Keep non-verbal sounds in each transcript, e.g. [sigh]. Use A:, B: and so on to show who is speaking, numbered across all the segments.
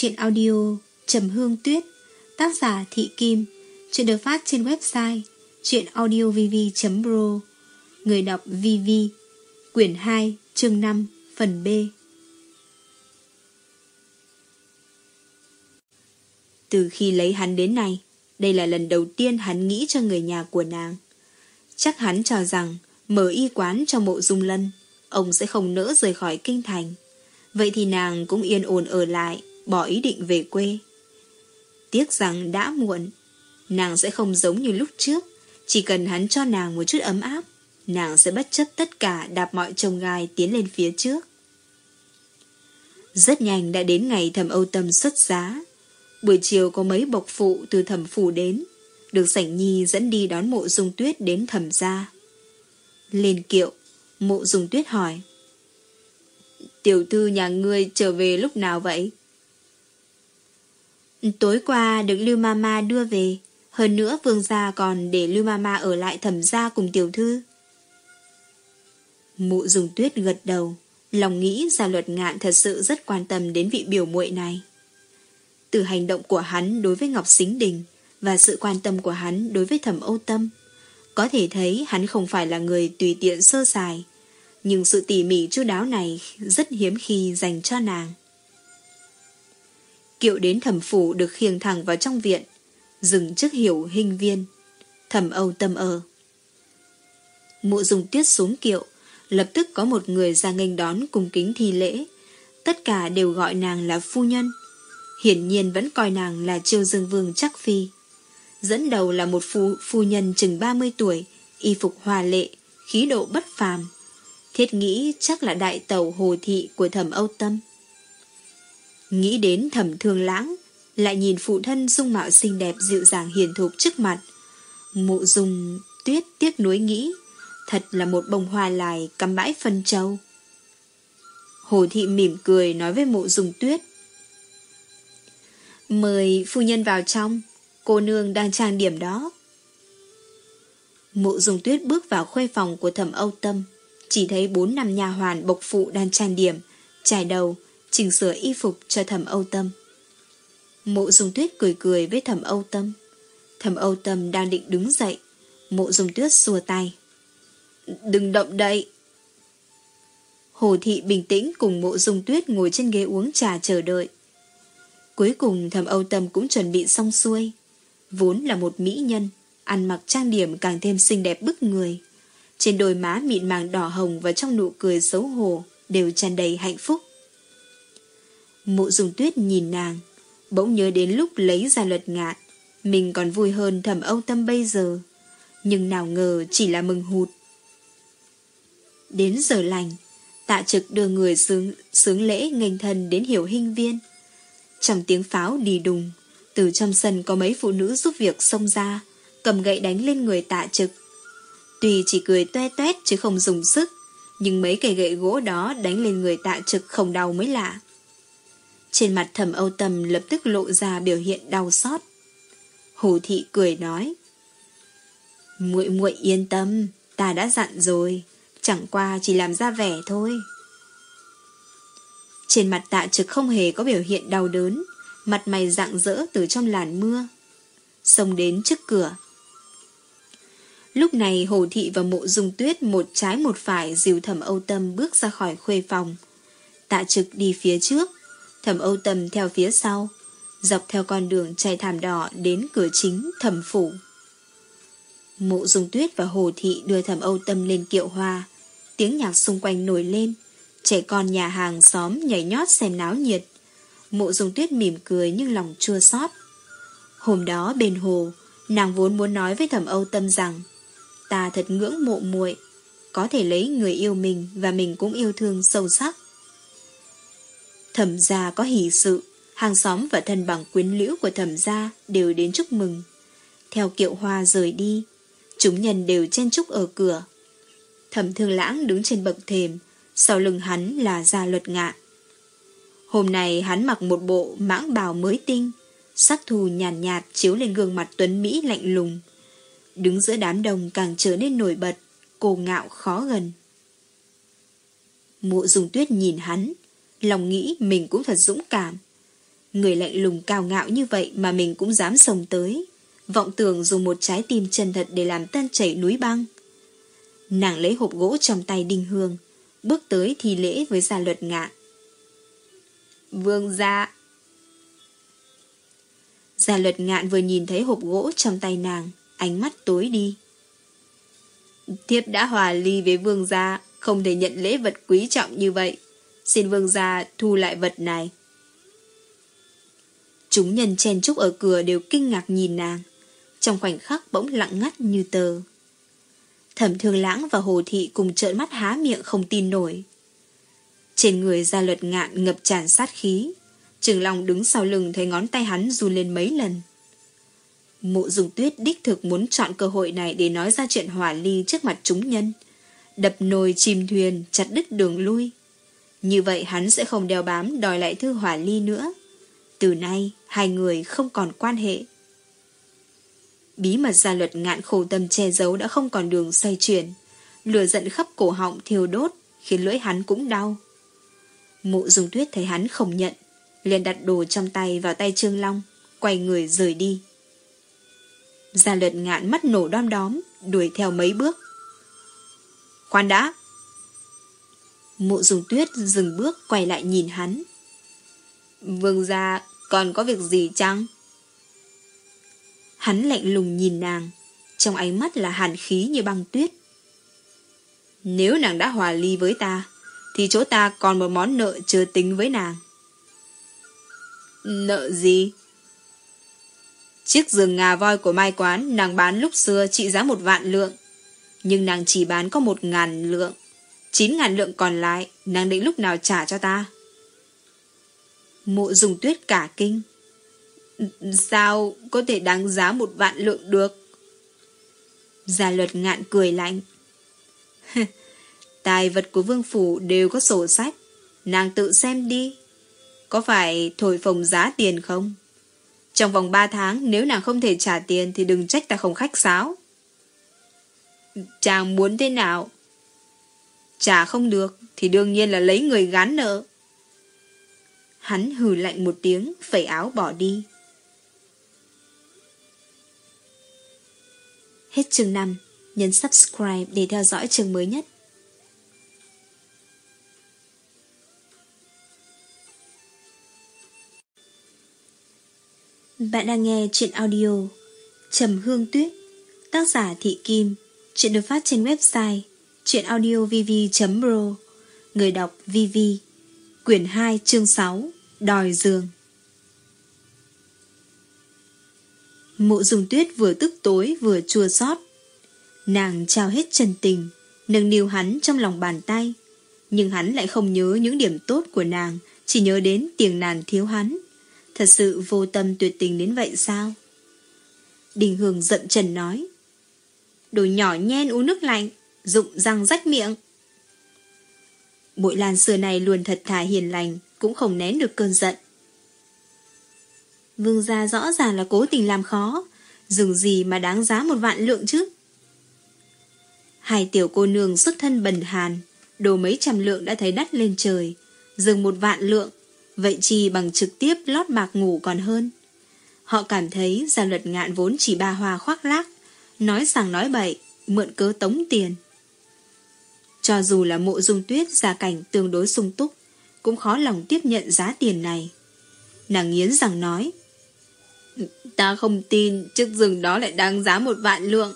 A: Chuyện audio Trầm Hương Tuyết Tác giả Thị Kim Chuyện được phát trên website chuyenaudiovv.pro Người đọc VV Quyển 2 chương 5 Phần B. Từ khi lấy hắn đến nay Đây là lần đầu tiên hắn nghĩ cho người nhà của nàng. Chắc hắn cho rằng Mở y quán cho mộ dung lân Ông sẽ không nỡ rời khỏi kinh thành. Vậy thì nàng cũng yên ổn ở lại, bỏ ý định về quê. Tiếc rằng đã muộn, nàng sẽ không giống như lúc trước, chỉ cần hắn cho nàng một chút ấm áp, nàng sẽ bất chấp tất cả đạp mọi trông gai tiến lên phía trước. Rất nhanh đã đến ngày thẩm âu tâm xuất giá. Buổi chiều có mấy bộc phụ từ thẩm phủ đến, được sảnh nhi dẫn đi đón mộ dung tuyết đến thẩm gia. Lên kiệu, mộ dung tuyết hỏi. Tiểu thư nhà ngươi trở về lúc nào vậy? Tối qua được Lưu Mama đưa về. Hơn nữa vương gia còn để Lưu Mama ở lại thẩm gia cùng tiểu thư. Mụ dùng tuyết gật đầu. Lòng nghĩ gia luật ngạn thật sự rất quan tâm đến vị biểu muội này. Từ hành động của hắn đối với Ngọc Xính Đình và sự quan tâm của hắn đối với thẩm Âu Tâm, có thể thấy hắn không phải là người tùy tiện sơ sài, nhưng sự tỉ mỉ chu đáo này rất hiếm khi dành cho nàng. Kiệu đến thẩm phủ được khiêng thẳng vào trong viện, dừng trước hiểu hình viên, thẩm âu tâm ờ. ở. Mụ dùng tuyết xuống kiệu, lập tức có một người ra nghênh đón cùng kính thi lễ, tất cả đều gọi nàng là phu nhân. Hiển nhiên vẫn coi nàng là triều dương vương chắc phi. Dẫn đầu là một phu, phu nhân chừng 30 tuổi, y phục hòa lệ, khí độ bất phàm Thiết nghĩ chắc là đại tàu hồ thị của thẩm Âu Tâm. Nghĩ đến thầm thương lãng, lại nhìn phụ thân dung mạo xinh đẹp dịu dàng hiền thục trước mặt. Mụ Dung tuyết tiếc nuối nghĩ, thật là một bông hoa lại cắm bãi phân châu. Hồ thị mỉm cười nói với mụ Dung tuyết. Mời phu nhân vào trong, cô nương đang trang điểm đó. Mụ dùng tuyết bước vào khuê phòng của thẩm Âu Tâm, chỉ thấy bốn năm nhà hoàn bộc phụ đang trang điểm, trải đầu, chỉnh sửa y phục cho thẩm Âu Tâm. Mộ dùng tuyết cười cười với thẩm Âu Tâm. Thẩm Âu Tâm đang định đứng dậy. Mộ dùng tuyết xua tay. Đừng động đậy. Hồ thị bình tĩnh cùng mộ dung tuyết ngồi trên ghế uống trà chờ đợi. Cuối cùng thẩm Âu Tâm cũng chuẩn bị xong xuôi. Vốn là một mỹ nhân, ăn mặc trang điểm càng thêm xinh đẹp bức người. Trên đôi má mịn màng đỏ hồng và trong nụ cười xấu hổ đều tràn đầy hạnh phúc mộ dùng tuyết nhìn nàng, bỗng nhớ đến lúc lấy ra luật ngạn, mình còn vui hơn thầm âu tâm bây giờ. Nhưng nào ngờ chỉ là mừng hụt. Đến giờ lành, tạ trực đưa người sướng, sướng lễ nghênh thân đến hiểu hình viên. Trong tiếng pháo đi đùng, từ trong sân có mấy phụ nữ giúp việc xông ra, cầm gậy đánh lên người tạ trực. Tuy chỉ cười toe toét chứ không dùng sức, nhưng mấy cây gậy gỗ đó đánh lên người tạ trực không đau mới lạ. Trên mặt thầm âu tâm lập tức lộ ra biểu hiện đau xót. Hồ thị cười nói. muội muội yên tâm, ta đã dặn rồi, chẳng qua chỉ làm ra vẻ thôi. Trên mặt tạ trực không hề có biểu hiện đau đớn, mặt mày rạng rỡ từ trong làn mưa. Xông đến trước cửa, Lúc này Hồ Thị và Mộ Dung Tuyết một trái một phải dìu thẩm Âu Tâm bước ra khỏi khuê phòng. Tạ trực đi phía trước, thẩm Âu Tâm theo phía sau, dọc theo con đường chạy thảm đỏ đến cửa chính thẩm phủ. Mộ Dung Tuyết và Hồ Thị đưa thẩm Âu Tâm lên kiệu hoa, tiếng nhạc xung quanh nổi lên, trẻ con nhà hàng xóm nhảy nhót xem náo nhiệt. Mộ Dung Tuyết mỉm cười nhưng lòng chua xót. Hôm đó bên hồ, nàng vốn muốn nói với thẩm Âu Tâm rằng Ta thật ngưỡng mộ muội Có thể lấy người yêu mình Và mình cũng yêu thương sâu sắc Thẩm gia có hỷ sự Hàng xóm và thân bằng quyến liễu của thẩm gia Đều đến chúc mừng. Theo kiệu hoa rời đi Chúng nhân đều chen chúc ở cửa. Thẩm thương lãng đứng trên bậc thềm Sau lưng hắn là gia luật ngạn Hôm nay hắn mặc một bộ mãng bào mới tinh Sắc thù nhàn nhạt, nhạt chiếu lên gương mặt tuấn Mỹ lạnh lùng. Đứng giữa đám đông càng trở nên nổi bật, cô ngạo khó gần. Mụ dùng tuyết nhìn hắn, lòng nghĩ mình cũng thật dũng cảm, Người lạnh lùng cao ngạo như vậy mà mình cũng dám sồng tới. Vọng tưởng dùng một trái tim chân thật để làm tan chảy núi băng. Nàng lấy hộp gỗ trong tay đinh hương, bước tới thi lễ với gia luật ngạn. Vương gia Gia luật ngạn vừa nhìn thấy hộp gỗ trong tay nàng, ánh mắt tối đi. Thiếp đã hòa ly với vương gia, không thể nhận lễ vật quý trọng như vậy. Xin vương gia thu lại vật này. Chúng nhân chen trúc ở cửa đều kinh ngạc nhìn nàng. Trong khoảnh khắc bỗng lặng ngắt như tờ. Thẩm thương lãng và hồ thị cùng trợn mắt há miệng không tin nổi. Trên người gia luật ngạn ngập tràn sát khí. Trường Long đứng sau lưng thấy ngón tay hắn run lên mấy lần. Mộ dùng tuyết đích thực muốn chọn cơ hội này để nói ra chuyện hỏa ly trước mặt chúng nhân. Đập nồi chìm thuyền, chặt đứt đường lui. Như vậy hắn sẽ không đeo bám đòi lại thư hỏa ly nữa. Từ nay, hai người không còn quan hệ. Bí mật gia luật ngạn khổ tâm che giấu đã không còn đường xoay chuyển. Lửa giận khắp cổ họng thiêu đốt, khiến lưỡi hắn cũng đau. Mộ dùng tuyết thấy hắn không nhận, liền đặt đồ trong tay vào tay Trương Long, quay người rời đi. Gia luật ngạn mắt nổ đom đóm, đuổi theo mấy bước. Khoan đã! Mộ dùng tuyết dừng bước quay lại nhìn hắn. Vương gia còn có việc gì chăng? Hắn lạnh lùng nhìn nàng, trong ánh mắt là hàn khí như băng tuyết. Nếu nàng đã hòa ly với ta, thì chỗ ta còn một món nợ chưa tính với nàng. Nợ gì? Chiếc giường ngà voi của mai quán nàng bán lúc xưa trị giá một vạn lượng. Nhưng nàng chỉ bán có một ngàn lượng. Chín ngàn lượng còn lại, nàng định lúc nào trả cho ta. Mộ dùng tuyết cả kinh. Sao có thể đáng giá một vạn lượng được? Gia luật ngạn cười lạnh. [laughs] Tài vật của vương phủ đều có sổ sách. Nàng tự xem đi. Có phải thổi phồng giá tiền không? Trong vòng 3 tháng, nếu nàng không thể trả tiền thì đừng trách ta không khách sáo. Chàng muốn thế nào? Trả không được thì đương nhiên là lấy người gán nợ. Hắn hừ lạnh một tiếng, phẩy áo bỏ đi. Hết chương 5, nhấn subscribe để theo dõi chương mới nhất. Bạn đang nghe chuyện audio Trầm Hương Tuyết Tác giả Thị Kim Chuyện được phát trên website chuyện audio vv. pro Người đọc VV Quyển 2 chương 6 Đòi giường Mộ dùng tuyết vừa tức tối vừa chua xót Nàng trao hết chân tình Nâng niu hắn trong lòng bàn tay Nhưng hắn lại không nhớ những điểm tốt của nàng Chỉ nhớ đến tiền nàn thiếu hắn Thật sự vô tâm tuyệt tình đến vậy sao? Đình Hương giận trần nói. Đồ nhỏ nhen uống nước lạnh, dụng răng rách miệng. Bội lan xưa này luôn thật thà hiền lành, cũng không nén được cơn giận. Vương gia rõ ràng là cố tình làm khó, dừng gì mà đáng giá một vạn lượng chứ. Hai tiểu cô nương xuất thân bần hàn, đồ mấy trăm lượng đã thấy đắt lên trời, dừng một vạn lượng Vậy chi bằng trực tiếp lót bạc ngủ còn hơn. Họ cảm thấy gia luật ngạn vốn chỉ ba hoa khoác lác, nói rằng nói bậy, mượn cớ tống tiền. Cho dù là mộ dung tuyết gia cảnh tương đối sung túc, cũng khó lòng tiếp nhận giá tiền này. Nàng nghiến rằng nói, Ta không tin chiếc rừng đó lại đáng giá một vạn lượng.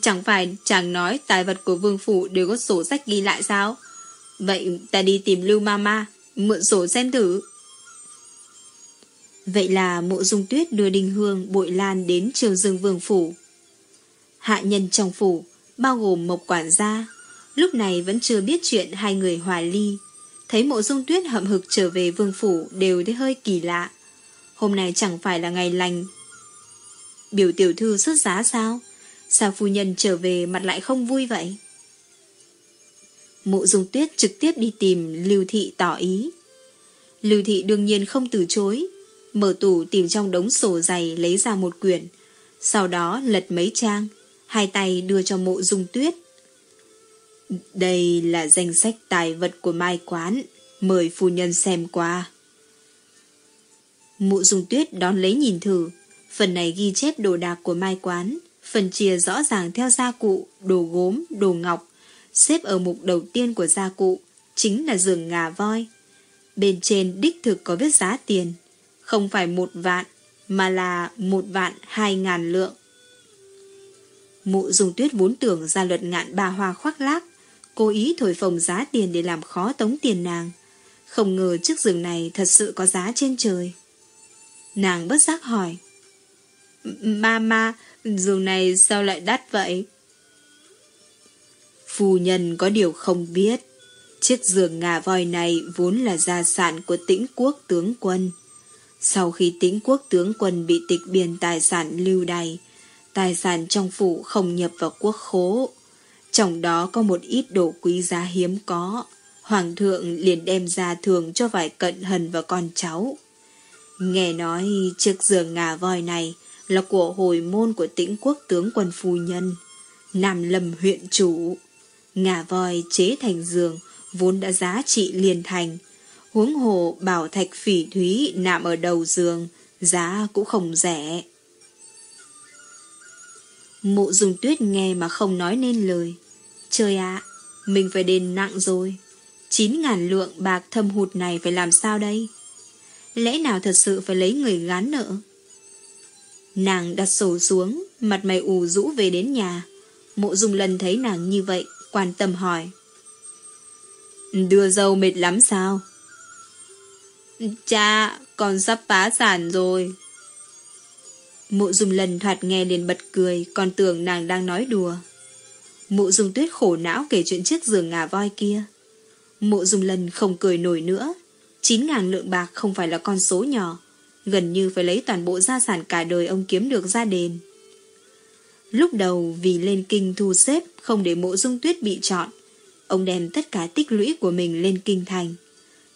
A: Chẳng phải chàng nói tài vật của vương phủ đều có sổ sách ghi lại sao? Vậy ta đi tìm Lưu Mama, mượn sổ xem thử. Vậy là mộ dung tuyết đưa đình hương bội lan đến trường dương vương phủ. Hạ nhân trong phủ, bao gồm mộc quản gia, lúc này vẫn chưa biết chuyện hai người hòa ly. Thấy mộ dung tuyết hậm hực trở về vương phủ đều thấy hơi kỳ lạ. Hôm nay chẳng phải là ngày lành. Biểu tiểu thư xuất giá sao? Sao phu nhân trở về mặt lại không vui vậy? Mộ dung tuyết trực tiếp đi tìm Lưu Thị tỏ ý. Lưu Thị đương nhiên không từ chối, mở tủ tìm trong đống sổ dày lấy ra một quyển, sau đó lật mấy trang, hai tay đưa cho mộ dung tuyết. Đây là danh sách tài vật của Mai Quán, mời phu nhân xem qua. Mụ dùng tuyết đón lấy nhìn thử. Phần này ghi chép đồ đạc của mai quán. Phần chia rõ ràng theo gia cụ, đồ gốm, đồ ngọc. Xếp ở mục đầu tiên của gia cụ chính là giường ngà voi. Bên trên đích thực có viết giá tiền. Không phải một vạn, mà là một vạn hai ngàn lượng. Mụ dùng tuyết vốn tưởng ra luật ngạn bà hoa khoác lác, cố ý thổi phồng giá tiền để làm khó tống tiền nàng. Không ngờ chiếc giường này thật sự có giá trên trời. Nàng bất giác hỏi. Mama, giường này sao lại đắt vậy? Phu nhân có điều không biết. Chiếc giường ngà voi này vốn là gia sản của tĩnh quốc tướng quân. Sau khi tĩnh quốc tướng quân bị tịch biên tài sản lưu đày, tài sản trong phủ không nhập vào quốc khố. Trong đó có một ít đồ quý giá hiếm có. Hoàng thượng liền đem ra thường cho vài cận hần và con cháu. Nghe nói chiếc giường ngà voi này là của hồi môn của tĩnh quốc tướng quân phu nhân, Nam Lâm huyện chủ. Ngà voi chế thành giường vốn đã giá trị liền thành. Huống hồ bảo thạch phỉ thúy nằm ở đầu giường, giá cũng không rẻ. Mụ dùng tuyết nghe mà không nói nên lời. Trời ạ, mình phải đền nặng rồi. Chín ngàn lượng bạc thâm hụt này phải làm sao đây? Lẽ nào thật sự phải lấy người gán nợ? Nàng đặt sổ xuống, mặt mày ù rũ về đến nhà. Mộ dung lần thấy nàng như vậy, quan tâm hỏi. Đưa dâu mệt lắm sao? Cha, con sắp phá sản rồi. Mộ dung lần thoạt nghe liền bật cười, còn tưởng nàng đang nói đùa. Mộ Dung tuyết khổ não kể chuyện chiếc giường ngà voi kia. Mộ Dung lần không cười nổi nữa. 9.000 lượng bạc không phải là con số nhỏ. Gần như phải lấy toàn bộ gia sản cả đời ông kiếm được ra đền. Lúc đầu vì lên kinh thu xếp không để mộ dung tuyết bị chọn, ông đem tất cả tích lũy của mình lên kinh thành.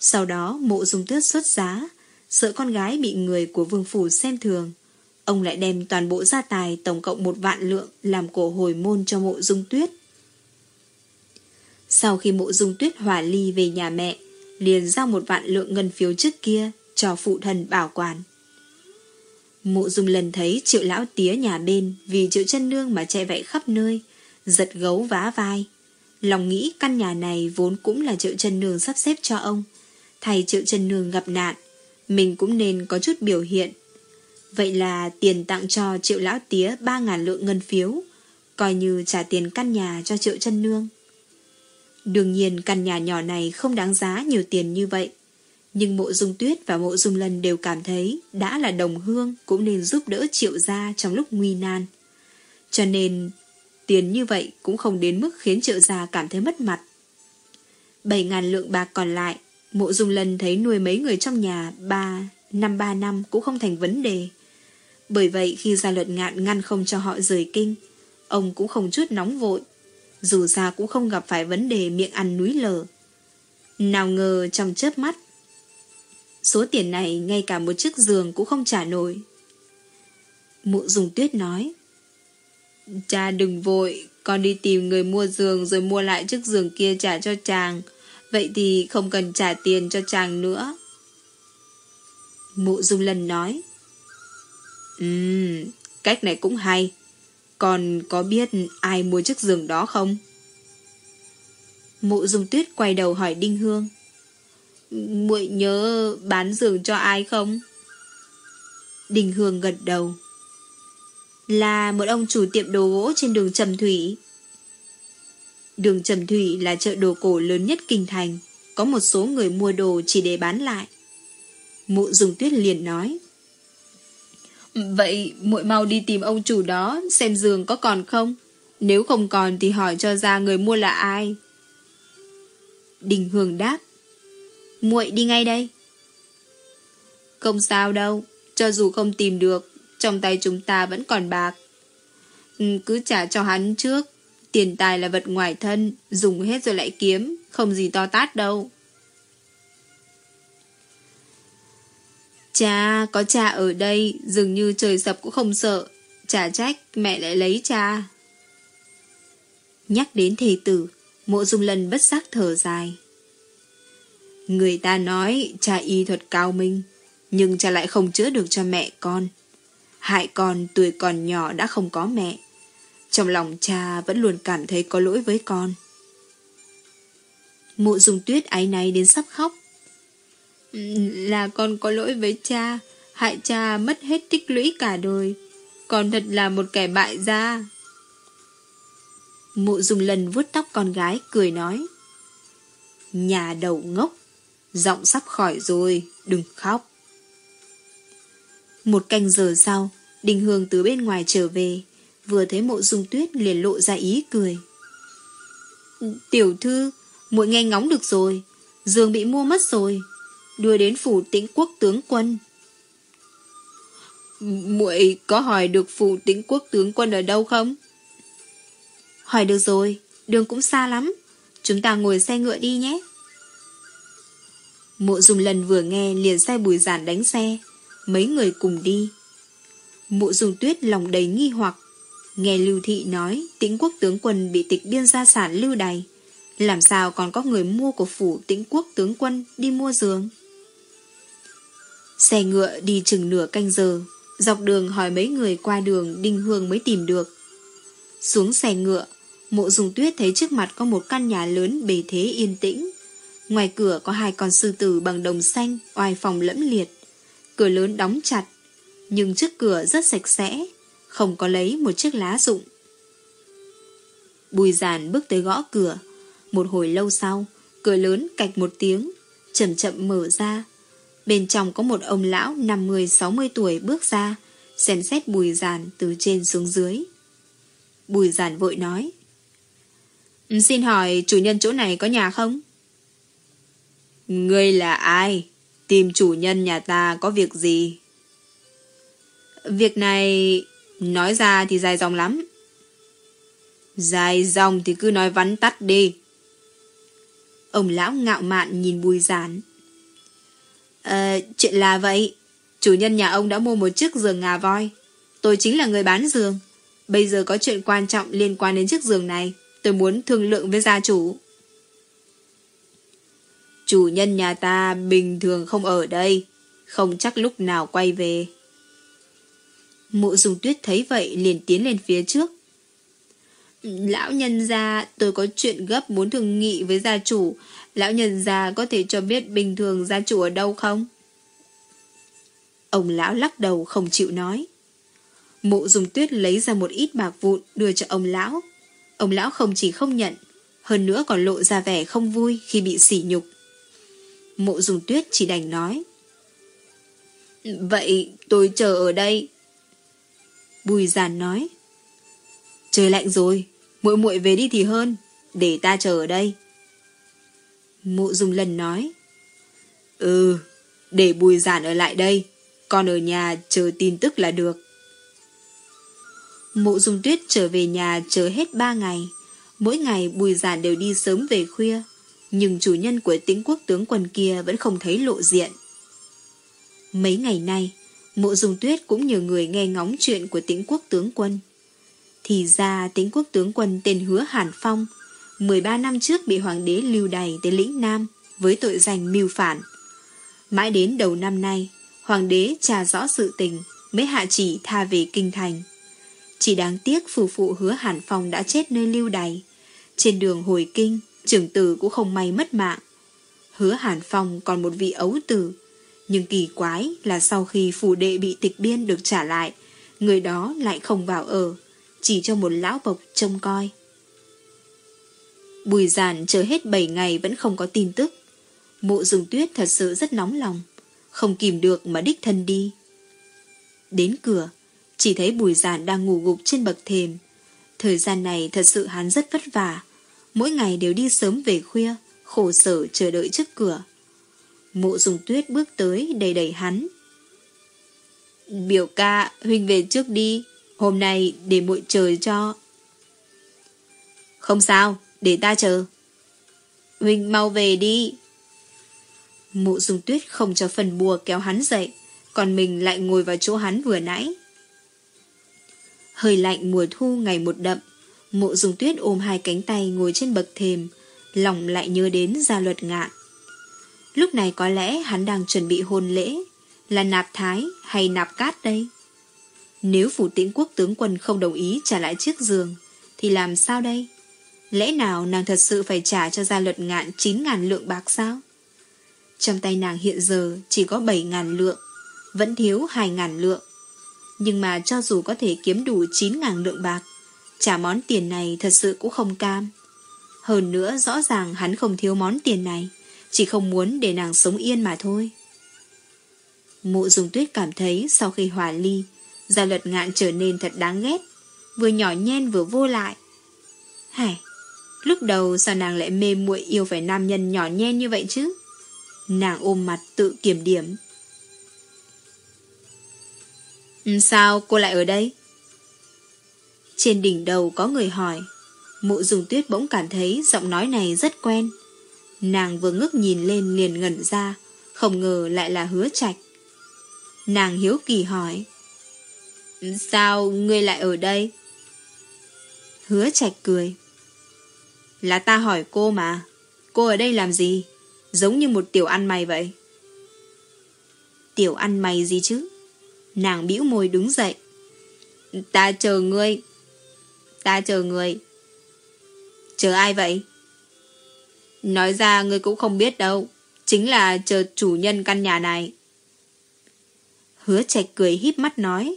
A: Sau đó mộ dung tuyết xuất giá, sợ con gái bị người của vương phủ xem thường. Ông lại đem toàn bộ gia tài tổng cộng một vạn lượng làm cổ hồi môn cho mộ dung tuyết. Sau khi mộ dung tuyết hòa ly về nhà mẹ, liền giao một vạn lượng ngân phiếu trước kia cho phụ thần bảo quản. Mộ dung lần thấy triệu lão tía nhà bên vì triệu chân nương mà chạy vạy khắp nơi, giật gấu vá vai. Lòng nghĩ căn nhà này vốn cũng là triệu chân nương sắp xếp cho ông. Thầy triệu chân nương gặp nạn, mình cũng nên có chút biểu hiện. Vậy là tiền tặng cho triệu lão tía ba ngàn lượng ngân phiếu, coi như trả tiền căn nhà cho triệu chân nương. Đương nhiên căn nhà nhỏ này không đáng giá nhiều tiền như vậy. Nhưng mộ dung tuyết và mộ dung lân đều cảm thấy đã là đồng hương cũng nên giúp đỡ triệu gia trong lúc nguy nan. Cho nên tiền như vậy cũng không đến mức khiến triệu gia cảm thấy mất mặt. Bảy ngàn lượng bạc còn lại, mộ dung lân thấy nuôi mấy người trong nhà ba năm ba năm cũng không thành vấn đề. Bởi vậy khi gia luật ngạn ngăn không cho họ rời kinh, ông cũng không chút nóng vội, dù ra cũng không gặp phải vấn đề miệng ăn núi lở. Nào ngờ trong chớp mắt, số tiền này ngay cả một chiếc giường cũng không trả nổi. Mụ dùng tuyết nói, Cha đừng vội, con đi tìm người mua giường rồi mua lại chiếc giường kia trả cho chàng. Vậy thì không cần trả tiền cho chàng nữa. Mụ dung lần nói, Ừm, cách này cũng hay. Còn có biết ai mua chiếc giường đó không? Mụ dùng tuyết quay đầu hỏi Đinh Hương. muội nhớ bán giường cho ai không? Đinh Hương gật đầu. Là một ông chủ tiệm đồ gỗ trên đường Trầm Thủy. Đường Trầm Thủy là chợ đồ cổ lớn nhất kinh thành. Có một số người mua đồ chỉ để bán lại. Mụ dùng tuyết liền nói. Vậy muội mau đi tìm ông chủ đó xem giường có còn không? Nếu không còn thì hỏi cho ra người mua là ai. Đình Hương đáp. muội đi ngay đây. Không sao đâu, cho dù không tìm được, trong tay chúng ta vẫn còn bạc. Ừ, cứ trả cho hắn trước, tiền tài là vật ngoài thân, dùng hết rồi lại kiếm, không gì to tát đâu. Cha, có cha ở đây, dường như trời sập cũng không sợ. Chả trách, mẹ lại lấy cha. Nhắc đến thề tử, mộ dung lần bất giác thở dài. Người ta nói cha y thuật cao minh, Nhưng cha lại không chữa được cho mẹ con. Hại con tuổi còn nhỏ đã không có mẹ. Trong lòng cha vẫn luôn cảm thấy có lỗi với con. mộ dung tuyết ái náy đến sắp khóc. Là con có lỗi với cha, hại cha mất hết tích lũy cả đời. Con thật là một kẻ bại gia. Mụ dùng lần vuốt tóc con gái, cười nói. Nhà đầu ngốc, giọng sắp khỏi rồi, đừng khóc. Một canh giờ sau, Đình Hương từ bên ngoài trở về, vừa thấy mộ dung tuyết liền lộ ra ý cười. Tiểu thư, muội nghe ngóng được rồi, giường bị mua mất rồi, đưa đến phủ tĩnh quốc tướng quân. muội có hỏi được phủ tĩnh quốc tướng quân ở đâu không? Hỏi được rồi, đường cũng xa lắm, chúng ta ngồi xe ngựa đi nhé. Mộ dùng lần vừa nghe liền sai bùi giản đánh xe, mấy người cùng đi. Mộ dùng tuyết lòng đầy nghi hoặc, nghe Lưu Thị nói tĩnh quốc tướng quân bị tịch biên gia sản lưu đày, làm sao còn có người mua của phủ tĩnh quốc tướng quân đi mua giường. Xe ngựa đi chừng nửa canh giờ, dọc đường hỏi mấy người qua đường Đinh Hương mới tìm được. Xuống xe ngựa, mộ dùng tuyết thấy trước mặt có một căn nhà lớn bề thế yên tĩnh. Ngoài cửa có hai con sư tử bằng đồng xanh, oai phòng lẫm liệt. Cửa lớn đóng chặt, nhưng trước cửa rất sạch sẽ, không có lấy một chiếc lá rụng. Bùi giàn bước tới gõ cửa. Một hồi lâu sau, cửa lớn cạch một tiếng, chậm chậm mở ra. Bên trong có một ông lão 50-60 tuổi bước ra, xem xét bùi giản từ trên xuống dưới. Bùi giản vội nói. Ừ, xin hỏi chủ nhân chỗ này có nhà không? Ngươi là ai? Tìm chủ nhân nhà ta có việc gì? Việc này... Nói ra thì dài dòng lắm. Dài dòng thì cứ nói vắn tắt đi. Ông lão ngạo mạn nhìn bùi giản. Ờ, chuyện là vậy. Chủ nhân nhà ông đã mua một chiếc giường ngà voi. Tôi chính là người bán giường. Bây giờ có chuyện quan trọng liên quan đến chiếc giường này. Tôi muốn thương lượng với gia chủ. Chủ nhân nhà ta bình thường không ở đây. Không chắc lúc nào quay về. Mộ dùng tuyết thấy vậy liền tiến lên phía trước. Lão nhân gia, tôi có chuyện gấp muốn thương nghị với gia chủ. Lão nhân già có thể cho biết bình thường gia chủ ở đâu không? Ông lão lắc đầu không chịu nói. Mộ dùng tuyết lấy ra một ít bạc vụn đưa cho ông lão. Ông lão không chỉ không nhận, hơn nữa còn lộ ra vẻ không vui khi bị sỉ nhục. Mộ dùng tuyết chỉ đành nói. Vậy tôi chờ ở đây, Bùi giàn nói. Trời lạnh rồi, muội muội về đi thì hơn, để ta chờ ở đây. Mộ dùng lần nói. Ừ, để bùi giản ở lại đây, còn ở nhà chờ tin tức là được. Mộ dùng tuyết trở về nhà chờ hết ba ngày. Mỗi ngày bùi giản đều đi sớm về khuya, nhưng chủ nhân của tĩnh quốc tướng quân kia vẫn không thấy lộ diện. Mấy ngày nay, Mộ dùng tuyết cũng nhờ người nghe ngóng chuyện của tĩnh quốc tướng quân. Thì ra tĩnh quốc tướng quân tên hứa Hàn Phong, 13 năm trước bị hoàng đế lưu đày tới lĩnh Nam với tội danh mưu phản. Mãi đến đầu năm nay, hoàng đế trà rõ sự tình mới hạ chỉ tha về kinh thành. Chỉ đáng tiếc phù phụ hứa Hàn Phong đã chết nơi lưu đày. Trên đường hồi kinh, trưởng tử cũng không may mất mạng. Hứa Hàn Phong còn một vị ấu tử, nhưng kỳ quái là sau khi phủ đệ bị tịch biên được trả lại, người đó lại không vào ở, chỉ cho một lão bộc trông coi. Bùi giản chờ hết 7 ngày vẫn không có tin tức. Mộ dùng tuyết thật sự rất nóng lòng, không kìm được mà đích thân đi. Đến cửa, chỉ thấy bùi giản đang ngủ gục trên bậc thềm. Thời gian này thật sự hắn rất vất vả, mỗi ngày đều đi sớm về khuya, khổ sở chờ đợi trước cửa. Mộ dùng tuyết bước tới đầy đầy hắn. Biểu ca, Huynh về trước đi. Hôm nay để muội trời cho. Không sao, để ta chờ. Huynh mau về đi. Mộ dùng tuyết không cho phần bùa kéo hắn dậy, còn mình lại ngồi vào chỗ hắn vừa nãy. Hơi lạnh mùa thu ngày một đậm, mộ dùng tuyết ôm hai cánh tay ngồi trên bậc thềm, lòng lại nhớ đến gia luật ngạn. Lúc này có lẽ hắn đang chuẩn bị hôn lễ, Là nạp thái hay nạp cát đây? Nếu phủ tĩnh quốc tướng quân không đồng ý trả lại chiếc giường, thì làm sao đây? Lẽ nào nàng thật sự phải trả cho gia luật ngạn 9.000 lượng bạc sao? Trong tay nàng hiện giờ chỉ có 7.000 lượng, vẫn thiếu 2.000 lượng. Nhưng mà cho dù có thể kiếm đủ 9.000 lượng bạc, trả món tiền này thật sự cũng không cam. Hơn nữa rõ ràng hắn không thiếu món tiền này, chỉ không muốn để nàng sống yên mà thôi. Mụ dùng tuyết cảm thấy sau khi hòa ly, gia luật ngạn trở nên thật đáng ghét, vừa nhỏ nhen vừa vô lại. Hài, lúc đầu sao nàng lại mê muội yêu phải nam nhân nhỏ nhen như vậy chứ? Nàng ôm mặt tự kiểm điểm. Ừ, sao cô lại ở đây? Trên đỉnh đầu có người hỏi. Mụ dùng tuyết bỗng cảm thấy giọng nói này rất quen. Nàng vừa ngước nhìn lên liền ngẩn ra, không ngờ lại là hứa trạch. Nàng hiếu kỳ hỏi. Ừ, sao ngươi lại ở đây? Hứa trạch cười. Là ta hỏi cô mà. Cô ở đây làm gì? Giống như một tiểu ăn mày vậy. Tiểu ăn mày gì chứ? Nàng bĩu môi đứng dậy. Ta chờ ngươi. Ta chờ người. Chờ ai vậy? Nói ra ngươi cũng không biết đâu. Chính là chờ chủ nhân căn nhà này. Hứa trạch cười híp mắt nói.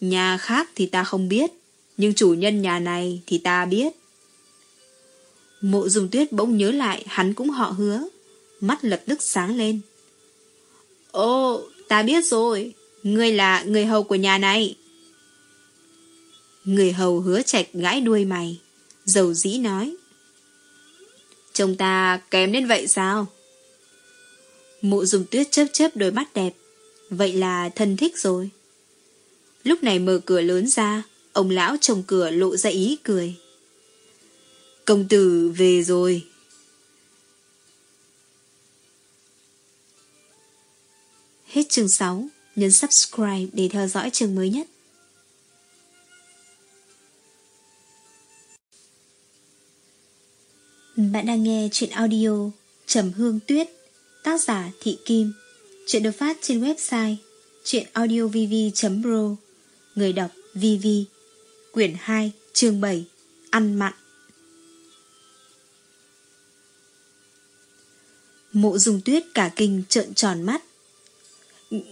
A: Nhà khác thì ta không biết. Nhưng chủ nhân nhà này thì ta biết. Mộ dùng tuyết bỗng nhớ lại hắn cũng họ hứa. Mắt lập tức sáng lên. Ồ, ta biết rồi. Ngươi là người hầu của nhà này. Người hầu hứa chạch gãi đuôi mày. Dầu dĩ nói. Chồng ta kém đến vậy sao? mộ dùng tuyết chớp chớp đôi mắt đẹp. Vậy là thân thích rồi. Lúc này mở cửa lớn ra, ông lão trồng cửa lộ ra ý cười. Công tử về rồi. Hết chương 6, nhấn subscribe để theo dõi chương mới nhất. Bạn đang nghe chuyện audio Trầm Hương Tuyết Tác giả Thị Kim Chuyện được phát trên website chuyenaudiovv.pro Người đọc VV Quyển 2 chương 7 Ăn mặn Mộ dùng tuyết cả kinh trợn tròn mắt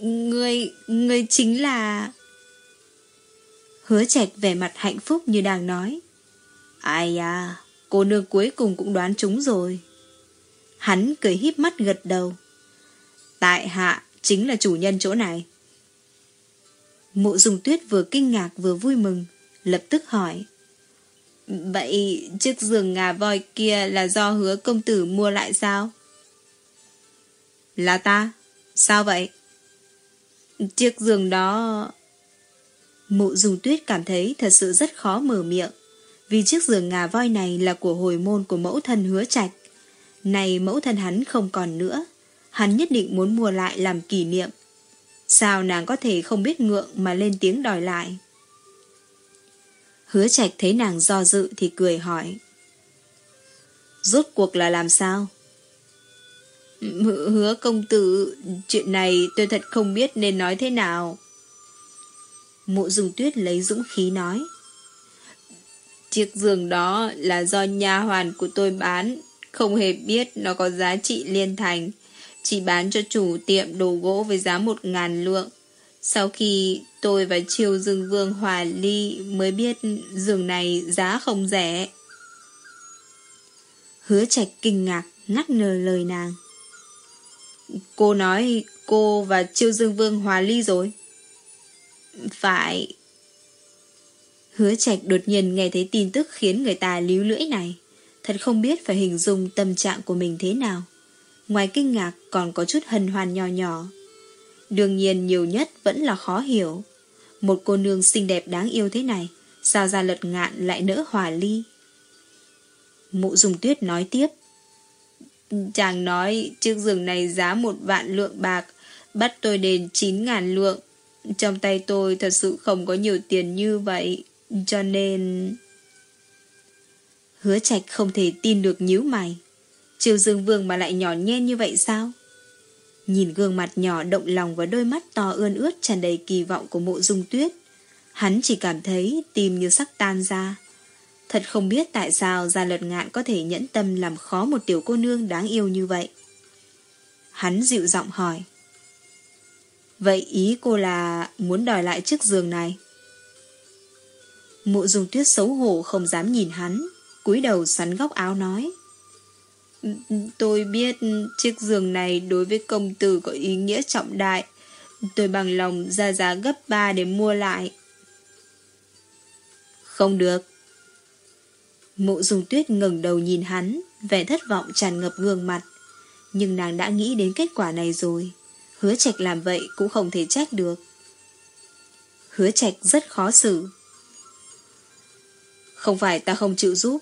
A: Người, người chính là... Hứa chẹt vẻ mặt hạnh phúc như đang nói Ai à Cô nương cuối cùng cũng đoán chúng rồi. Hắn cười híp mắt gật đầu. Tại hạ chính là chủ nhân chỗ này. Mộ dùng tuyết vừa kinh ngạc vừa vui mừng, lập tức hỏi. Vậy chiếc giường ngà voi kia là do hứa công tử mua lại sao? Là ta? Sao vậy? Chiếc giường đó... Mộ dùng tuyết cảm thấy thật sự rất khó mở miệng vì chiếc giường ngà voi này là của hồi môn của mẫu thân hứa trạch. Này mẫu thân hắn không còn nữa, hắn nhất định muốn mua lại làm kỷ niệm. Sao nàng có thể không biết ngượng mà lên tiếng đòi lại? Hứa trạch thấy nàng do dự thì cười hỏi. Rốt cuộc là làm sao? Hứa công tử, chuyện này tôi thật không biết nên nói thế nào. Mộ dùng tuyết lấy dũng khí nói. Chiếc giường đó là do nha hoàn của tôi bán, không hề biết nó có giá trị liên thành. Chỉ bán cho chủ tiệm đồ gỗ với giá một ngàn lượng. Sau khi tôi và Triều Dương Vương hòa ly mới biết giường này giá không rẻ. Hứa trạch kinh ngạc, ngắt nờ lời nàng. Cô nói cô và chiêu Dương Vương hòa ly rồi. Phải, Hứa trạch đột nhiên nghe thấy tin tức khiến người ta líu lưỡi này. Thật không biết phải hình dung tâm trạng của mình thế nào. Ngoài kinh ngạc còn có chút hân hoan nhỏ nhỏ. Đương nhiên nhiều nhất vẫn là khó hiểu. Một cô nương xinh đẹp đáng yêu thế này, sao ra lật ngạn lại nỡ hòa ly? Mụ dùng tuyết nói tiếp. Chàng nói chiếc giường này giá một vạn lượng bạc, bắt tôi đền chín ngàn lượng. Trong tay tôi thật sự không có nhiều tiền như vậy. Cho nên... Hứa trạch không thể tin được nhíu mày. Triều Dương Vương mà lại nhỏ nhen như vậy sao? Nhìn gương mặt nhỏ động lòng và đôi mắt to ươn ướt tràn đầy kỳ vọng của mộ dung tuyết. Hắn chỉ cảm thấy tim như sắc tan ra. Thật không biết tại sao Gia Lật Ngạn có thể nhẫn tâm làm khó một tiểu cô nương đáng yêu như vậy. Hắn dịu giọng hỏi. Vậy ý cô là muốn đòi lại chiếc giường này? Mộ dung tuyết xấu hổ không dám nhìn hắn, cúi đầu sắn góc áo nói. Tôi biết chiếc giường này đối với công tử có ý nghĩa trọng đại. Tôi bằng lòng ra giá gấp ba để mua lại. Không được. Mộ dung tuyết ngẩng đầu nhìn hắn, vẻ thất vọng tràn ngập gương mặt. Nhưng nàng đã nghĩ đến kết quả này rồi. Hứa trạch làm vậy cũng không thể trách được. Hứa trạch rất khó xử. Không phải ta không chịu giúp.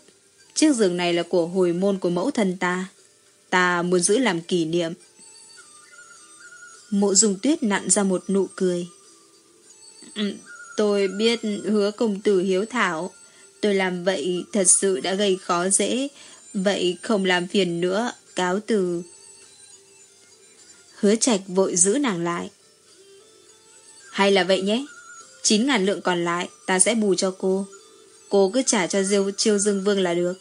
A: Chiếc giường này là của hồi môn của mẫu thân ta. Ta muốn giữ làm kỷ niệm. Mộ dung tuyết nặn ra một nụ cười. Ừ, tôi biết hứa công tử hiếu thảo. Tôi làm vậy thật sự đã gây khó dễ. Vậy không làm phiền nữa, cáo từ. Hứa trạch vội giữ nàng lại. Hay là vậy nhé. 9.000 lượng còn lại ta sẽ bù cho cô. Cô cứ trả cho Diêu Chiêu Dương Vương là được.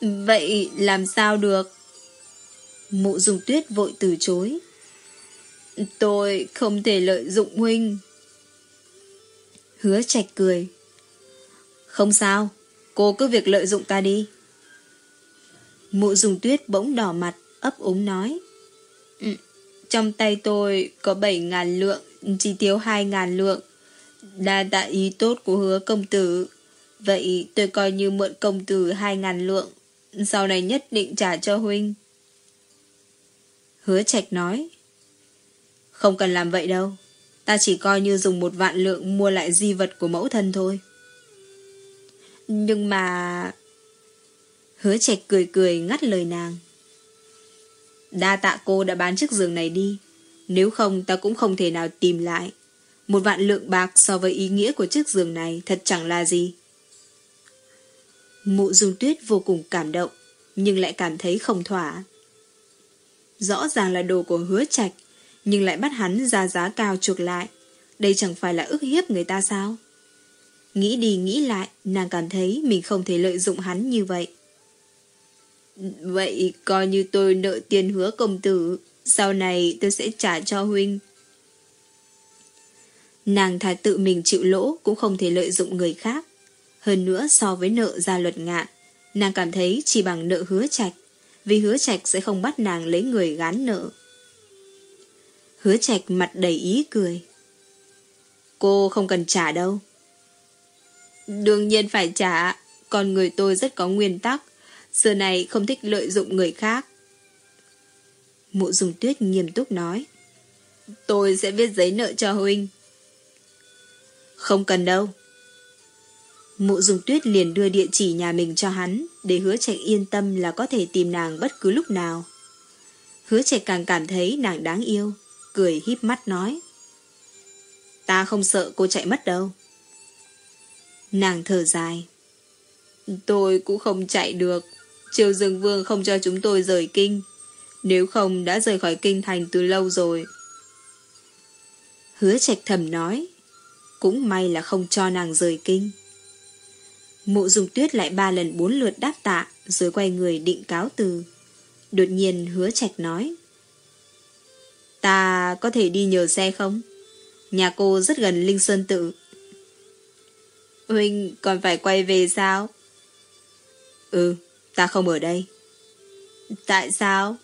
A: Vậy làm sao được? Mụ dùng tuyết vội từ chối. Tôi không thể lợi dụng huynh. Hứa trạch cười. Không sao, cô cứ việc lợi dụng ta đi. Mụ dùng tuyết bỗng đỏ mặt, ấp úng nói. Ừ, trong tay tôi có 7.000 lượng, chỉ thiếu 2.000 lượng. Đa tạ ý tốt của hứa công tử. Vậy tôi coi như mượn công tử 2.000 lượng. Sau này nhất định trả cho huynh. Hứa trạch nói. Không cần làm vậy đâu. Ta chỉ coi như dùng một vạn lượng mua lại di vật của mẫu thân thôi. Nhưng mà... Hứa trạch cười cười ngắt lời nàng. Đa tạ cô đã bán chiếc giường này đi. Nếu không ta cũng không thể nào tìm lại. Một vạn lượng bạc so với ý nghĩa của chiếc giường này thật chẳng là gì. Mụ dung tuyết vô cùng cảm động, nhưng lại cảm thấy không thỏa. Rõ ràng là đồ của hứa trạch, nhưng lại bắt hắn ra giá cao chuộc lại. Đây chẳng phải là ức hiếp người ta sao? Nghĩ đi nghĩ lại, nàng cảm thấy mình không thể lợi dụng hắn như vậy. Vậy coi như tôi nợ tiền hứa công tử, sau này tôi sẽ trả cho huynh. Nàng thà tự mình chịu lỗ cũng không thể lợi dụng người khác. Hơn nữa so với nợ gia luật ngạn, nàng cảm thấy chỉ bằng nợ hứa trạch, vì hứa trạch sẽ không bắt nàng lấy người gán nợ. Hứa trạch mặt đầy ý cười. Cô không cần trả đâu. Đương nhiên phải trả, còn người tôi rất có nguyên tắc, xưa này không thích lợi dụng người khác. Mụ dùng tuyết nghiêm túc nói. Tôi sẽ viết giấy nợ cho huynh. Không cần đâu. Mụ dùng tuyết liền đưa địa chỉ nhà mình cho hắn, để hứa trạch yên tâm là có thể tìm nàng bất cứ lúc nào. Hứa trạch càng cảm thấy nàng đáng yêu, cười híp mắt nói. Ta không sợ cô chạy mất đâu. Nàng thở dài. Tôi cũng không chạy được. Triều Dương Vương không cho chúng tôi rời kinh. Nếu không đã rời khỏi kinh thành từ lâu rồi. Hứa trạch thầm nói. Cũng may là không cho nàng rời kinh. Mộ dung tuyết lại ba lần bốn lượt đáp tạ, rồi quay người định cáo từ. Đột nhiên hứa trạch nói. Ta có thể đi nhờ xe không? Nhà cô rất gần Linh Sơn Tự. Huynh còn phải quay về sao? Ừ, ta không ở đây. Tại sao?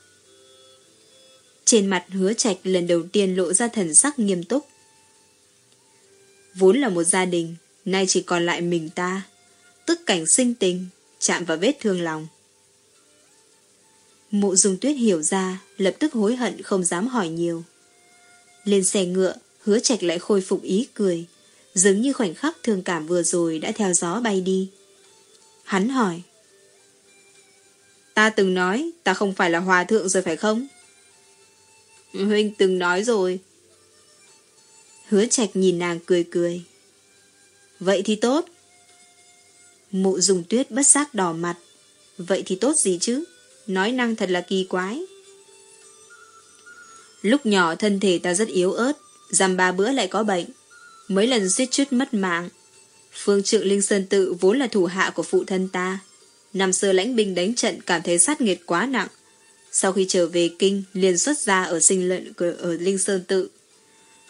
A: Trên mặt hứa trạch lần đầu tiên lộ ra thần sắc nghiêm túc. Vốn là một gia đình, nay chỉ còn lại mình ta. Tức cảnh sinh tình, chạm vào vết thương lòng. Mộ dung tuyết hiểu ra, lập tức hối hận không dám hỏi nhiều. Lên xe ngựa, hứa trạch lại khôi phục ý cười, giống như khoảnh khắc thương cảm vừa rồi đã theo gió bay đi. Hắn hỏi. Ta từng nói, ta không phải là hòa thượng rồi phải không? Huynh từng nói rồi. Hứa trạch nhìn nàng cười cười. Vậy thì tốt. Mụ dùng tuyết bất giác đỏ mặt. Vậy thì tốt gì chứ? Nói năng thật là kỳ quái. Lúc nhỏ thân thể ta rất yếu ớt, dằm ba bữa lại có bệnh. Mấy lần suýt chút mất mạng. Phương trượng Linh Sơn Tự vốn là thủ hạ của phụ thân ta. Năm xưa lãnh binh đánh trận cảm thấy sát nghiệt quá nặng. Sau khi trở về kinh, liền xuất ra ở sinh lận ở Linh Sơn Tự.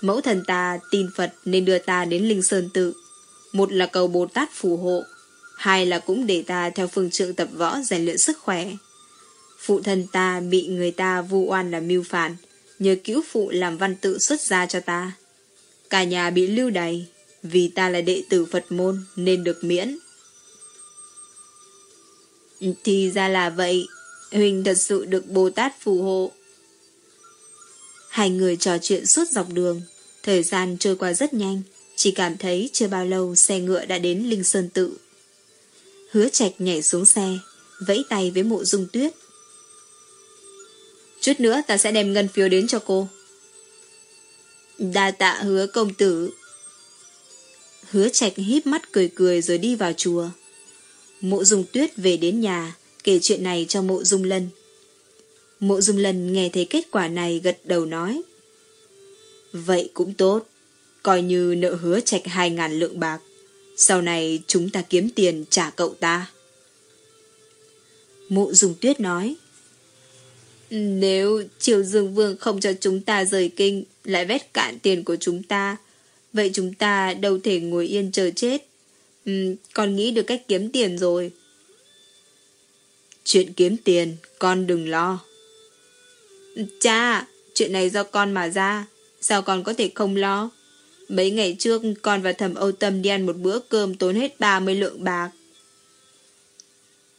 A: Mẫu thần ta tin Phật nên đưa ta đến Linh Sơn Tự. Một là cầu Bồ Tát phù hộ, hai là cũng để ta theo phương trượng tập võ rèn luyện sức khỏe. Phụ thân ta bị người ta vu oan là mưu phản, nhờ cứu phụ làm văn tự xuất ra cho ta. Cả nhà bị lưu đày, vì ta là đệ tử Phật môn nên được miễn. Thì ra là vậy, Huỳnh thật sự được Bồ Tát phù hộ. Hai người trò chuyện suốt dọc đường, thời gian trôi qua rất nhanh, chỉ cảm thấy chưa bao lâu xe ngựa đã đến Linh Sơn Tự. Hứa Trạch nhảy xuống xe, vẫy tay với mộ dung tuyết. Chút nữa ta sẽ đem ngân phiếu đến cho cô. Đa tạ hứa công tử. Hứa Trạch híp mắt cười cười rồi đi vào chùa. Mộ dung tuyết về đến nhà, kể chuyện này cho mộ dung lân. Mộ dung lân nghe thấy kết quả này gật đầu nói. Vậy cũng tốt, coi như nợ hứa trạch hai ngàn lượng bạc. Sau này chúng ta kiếm tiền trả cậu ta. Mộ dung tuyết nói. Nếu Triều Dương Vương không cho chúng ta rời kinh, lại vét cạn tiền của chúng ta, vậy chúng ta đâu thể ngồi yên chờ chết. Ừ, con nghĩ được cách kiếm tiền rồi. Chuyện kiếm tiền, con đừng lo. Cha, chuyện này do con mà ra, sao con có thể không lo? Mấy ngày trước con và thầm Âu Tâm đi ăn một bữa cơm tốn hết 30 lượng bạc.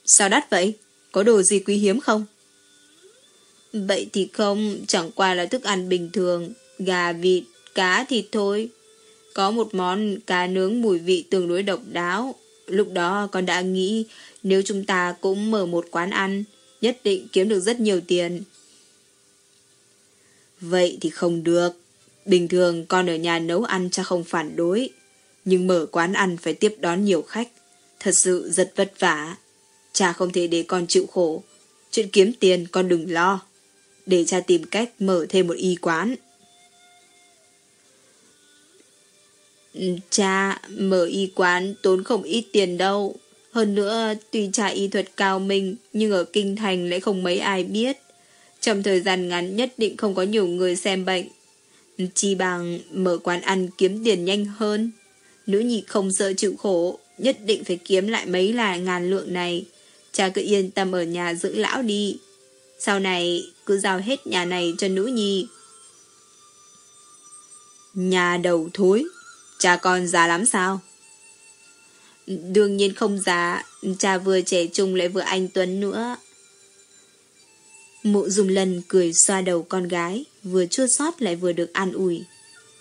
A: Sao đắt vậy? Có đồ gì quý hiếm không? Vậy thì không, chẳng qua là thức ăn bình thường, gà, vịt, cá thịt thôi. Có một món cá nướng mùi vị tương đối độc đáo. Lúc đó con đã nghĩ nếu chúng ta cũng mở một quán ăn, nhất định kiếm được rất nhiều tiền. Vậy thì không được. Bình thường con ở nhà nấu ăn cha không phản đối. Nhưng mở quán ăn phải tiếp đón nhiều khách. Thật sự rất vất vả. Cha không thể để con chịu khổ. Chuyện kiếm tiền con đừng lo. Để cha tìm cách mở thêm một y quán. Cha, mở y quán tốn không ít tiền đâu. Hơn nữa, tuy cha y thuật cao minh, nhưng ở kinh thành lại không mấy ai biết. Trong thời gian ngắn nhất định không có nhiều người xem bệnh. Chi bằng mở quán ăn kiếm tiền nhanh hơn. Nữ nhị không sợ chịu khổ, nhất định phải kiếm lại mấy là ngàn lượng này. Cha cứ yên tâm ở nhà dưỡng lão đi. Sau này cứ giao hết nhà này cho nữ nhi. Nhà đầu thối, cha con già lắm sao? Đương nhiên không già, cha vừa trẻ trung lại vừa anh Tuấn nữa. Mụ dùng lần cười xoa đầu con gái, vừa chua xót lại vừa được an ủi.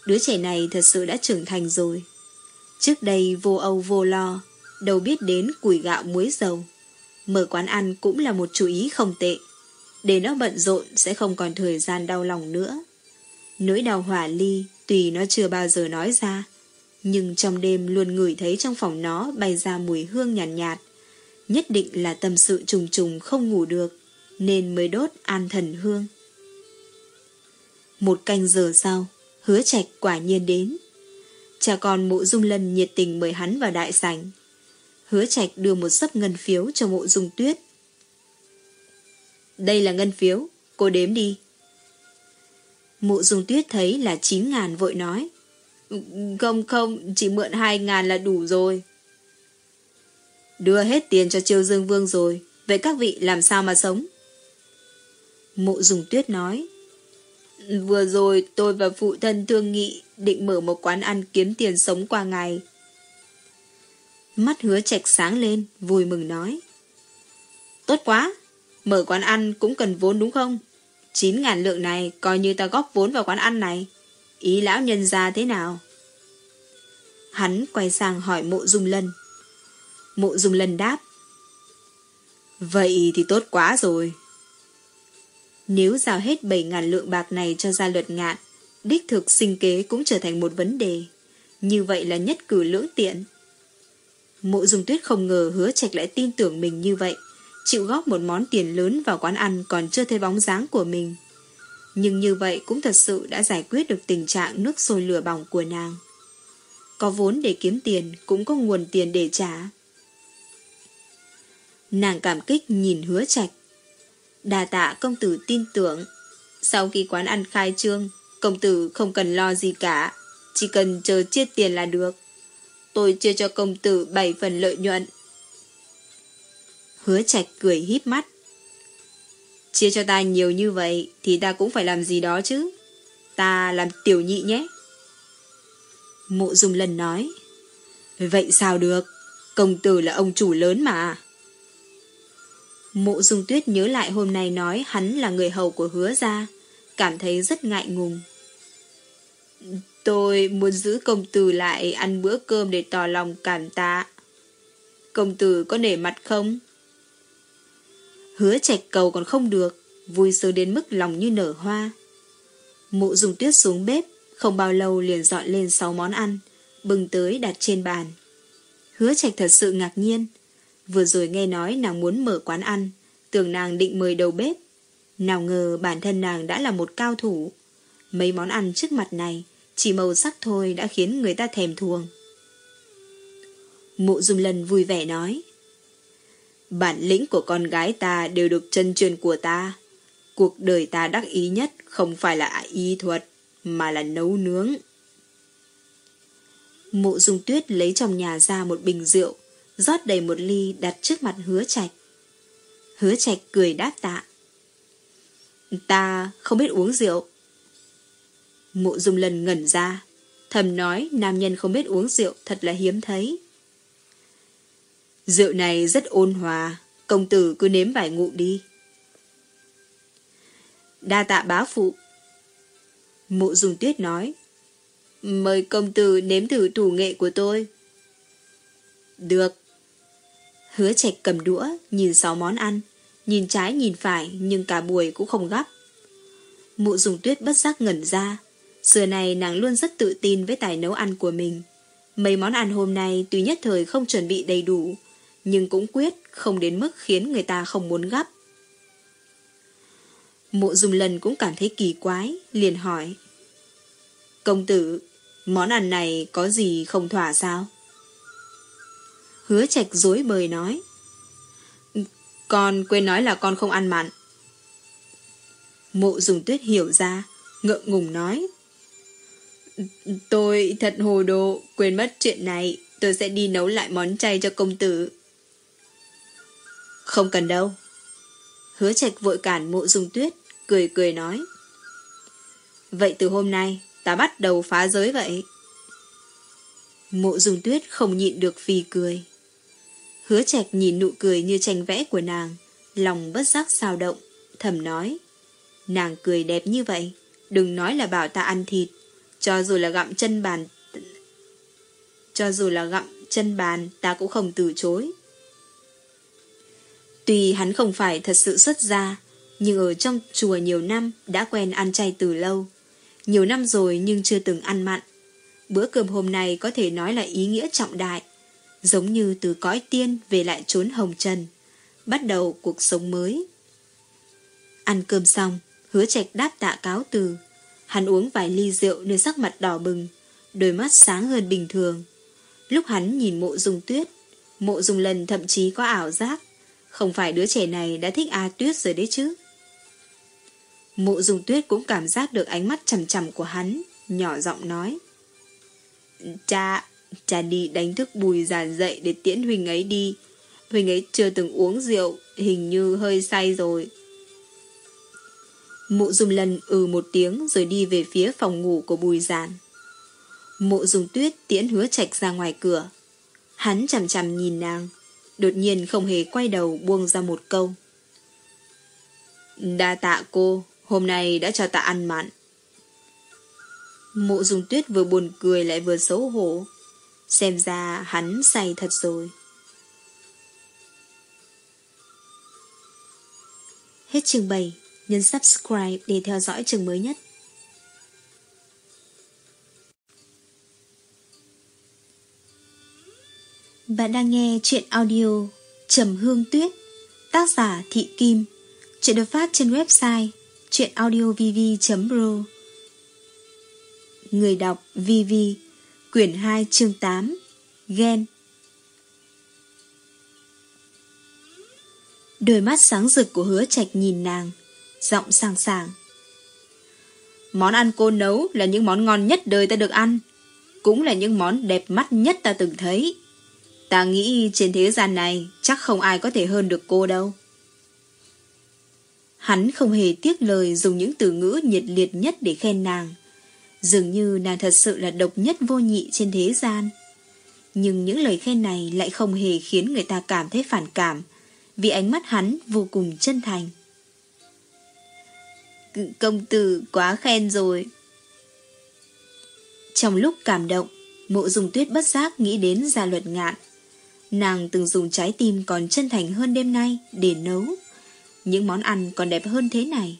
A: Đứa trẻ này thật sự đã trưởng thành rồi. Trước đây vô âu vô lo, đâu biết đến củi gạo muối dầu. Mở quán ăn cũng là một chú ý không tệ. Để nó bận rộn sẽ không còn thời gian đau lòng nữa. Nỗi đau hỏa ly, tùy nó chưa bao giờ nói ra, nhưng trong đêm luôn ngửi thấy trong phòng nó bay ra mùi hương nhàn nhạt, nhạt. Nhất định là tâm sự trùng trùng không ngủ được, nên mới đốt an thần hương. Một canh giờ sau, hứa trạch quả nhiên đến. Cha con mộ dung lân nhiệt tình mời hắn vào đại sảnh. Hứa trạch đưa một sấp ngân phiếu cho mộ dung tuyết. Đây là ngân phiếu, cô đếm đi. mụ dung tuyết thấy là 9 ngàn vội nói. Không không, chỉ mượn 2 ngàn là đủ rồi. Đưa hết tiền cho Triều Dương Vương rồi, vậy các vị làm sao mà sống? Mộ dùng tuyết nói. Vừa rồi tôi và phụ thân thương nghị định mở một quán ăn kiếm tiền sống qua ngày. Mắt hứa chạch sáng lên, vui mừng nói. Tốt quá, mở quán ăn cũng cần vốn đúng không? 9 ngàn lượng này coi như ta góp vốn vào quán ăn này. Ý lão nhân ra thế nào? Hắn quay sang hỏi mộ dung lân. Mộ dung lân đáp. Vậy thì tốt quá rồi. Nếu giao hết 7.000 lượng bạc này cho gia luật ngạn, đích thực sinh kế cũng trở thành một vấn đề. Như vậy là nhất cử lưỡng tiện. Mộ dung tuyết không ngờ hứa trạch lại tin tưởng mình như vậy. Chịu góp một món tiền lớn vào quán ăn còn chưa thấy bóng dáng của mình. Nhưng như vậy cũng thật sự đã giải quyết được tình trạng nước sôi lửa bỏng của nàng. Có vốn để kiếm tiền, cũng có nguồn tiền để trả. Nàng cảm kích nhìn hứa trạch. Đà tạ công tử tin tưởng. Sau khi quán ăn khai trương, công tử không cần lo gì cả. Chỉ cần chờ chia tiền là được. Tôi chia cho công tử 7 phần lợi nhuận. Hứa trạch cười híp mắt. Chia cho ta nhiều như vậy thì ta cũng phải làm gì đó chứ. Ta làm tiểu nhị nhé. Mộ dung lần nói. Vậy sao được? Công tử là ông chủ lớn mà. Mộ dung tuyết nhớ lại hôm nay nói hắn là người hầu của hứa gia, cảm thấy rất ngại ngùng. Tôi muốn giữ công tử lại ăn bữa cơm để tỏ lòng cảm tạ. Công tử có nể mặt không? Hứa trạch cầu còn không được, vui sướng đến mức lòng như nở hoa. mụ dùng tuyết xuống bếp, không bao lâu liền dọn lên 6 món ăn, bừng tới đặt trên bàn. Hứa trạch thật sự ngạc nhiên. Vừa rồi nghe nói nàng muốn mở quán ăn, tưởng nàng định mời đầu bếp. Nào ngờ bản thân nàng đã là một cao thủ. Mấy món ăn trước mặt này, chỉ màu sắc thôi đã khiến người ta thèm thuồng. Mộ dung lần vui vẻ nói. Bản lĩnh của con gái ta đều được chân truyền của ta. Cuộc đời ta đắc ý nhất không phải là y thuật, mà là nấu nướng. Mộ dung tuyết lấy trong nhà ra một bình rượu, rót đầy một ly đặt trước mặt hứa trạch. Hứa trạch cười đáp tạ. Ta không biết uống rượu. Mộ dung lần ngẩn ra, thầm nói nam nhân không biết uống rượu thật là hiếm thấy. Rượu này rất ôn hòa, công tử cứ nếm vài ngụm đi. Đa tạ bá phụ. Mộ dùng tuyết nói. Mời công tử nếm thử thủ nghệ của tôi. Được. Hứa trạch cầm đũa, nhìn sáu món ăn. Nhìn trái nhìn phải, nhưng cả buổi cũng không gấp. Mụ dùng tuyết bất giác ngẩn ra. Xưa này nàng luôn rất tự tin với tài nấu ăn của mình. Mấy món ăn hôm nay tuy nhất thời không chuẩn bị đầy đủ, nhưng cũng quyết không đến mức khiến người ta không muốn gấp. Mộ dùng lần cũng cảm thấy kỳ quái, liền hỏi. Công tử, món ăn này có gì không thỏa sao? Hứa trạch dối bời nói. Con quên nói là con không ăn mặn. Mộ dùng tuyết hiểu ra, ngượng ngùng nói. Tôi thật hồ đồ, quên mất chuyện này, tôi sẽ đi nấu lại món chay cho công tử. Không cần đâu. Hứa trạch vội cản mộ dung tuyết, cười cười nói. Vậy từ hôm nay, ta bắt đầu phá giới vậy. Mộ dung tuyết không nhịn được phì cười. Hứa trạch nhìn nụ cười như tranh vẽ của nàng, lòng bất giác sao động, thầm nói. Nàng cười đẹp như vậy, đừng nói là bảo ta ăn thịt, cho dù là gặm chân bàn cho dù là gặm chân bàn ta cũng không từ chối. Tuy hắn không phải thật sự xuất gia, nhưng ở trong chùa nhiều năm đã quen ăn chay từ lâu. Nhiều năm rồi nhưng chưa từng ăn mặn. Bữa cơm hôm nay có thể nói là ý nghĩa trọng đại, giống như từ cõi tiên về lại trốn hồng trần, bắt đầu cuộc sống mới. Ăn cơm xong, hứa trạch đáp tạ cáo từ. Hắn uống vài ly rượu nên sắc mặt đỏ bừng, đôi mắt sáng hơn bình thường. Lúc hắn nhìn mộ dung tuyết, mộ dung lần thậm chí có ảo giác không phải đứa trẻ này đã thích A Tuyết rồi đấy chứ. Mộ dùng tuyết cũng cảm giác được ánh mắt chầm chầm của hắn, nhỏ giọng nói. Cha, cha đi đánh thức bùi giàn dậy để tiễn Huỳnh ấy đi. Huỳnh ấy chưa từng uống rượu, hình như hơi say rồi. Mộ dùng lần ừ một tiếng rồi đi về phía phòng ngủ của bùi giàn. Mộ dùng tuyết tiễn hứa trạch ra ngoài cửa. Hắn chầm chầm nhìn nàng, đột nhiên không hề quay đầu buông ra một câu. Đa tạ cô, hôm nay đã cho ta ăn mặn. Mộ dung tuyết vừa buồn cười lại vừa xấu hổ. Xem ra hắn say thật rồi. Hết chương 7, nhấn subscribe để theo dõi chương mới nhất. Bạn đang nghe chuyện audio Trầm Hương Tuyết, Tác giả Thị Kim, Chuyện được phát trên website Chuyện audio vv.pro Người đọc VV Quyển 2 chương 8 Ghen Đôi mắt sáng rực của hứa trạch nhìn nàng, Giọng sàng sàng. Món ăn cô nấu là những món ngon nhất đời ta được ăn, Cũng là những món đẹp mắt nhất ta từng thấy. Ta nghĩ trên thế gian này Chắc không ai có thể hơn được cô đâu Hắn không hề tiếc lời dùng những từ ngữ nhiệt liệt nhất để khen nàng. Dường như nàng thật sự là độc nhất vô nhị trên thế gian. Nhưng những lời khen này lại không hề khiến người ta cảm thấy phản cảm, vì ánh mắt hắn vô cùng chân thành. Công tử quá khen rồi. Trong lúc cảm động, mộ dùng tuyết bất giác nghĩ đến gia luật ngạn. Nàng từng dùng trái tim còn chân thành hơn đêm nay để nấu những món ăn còn đẹp hơn thế này,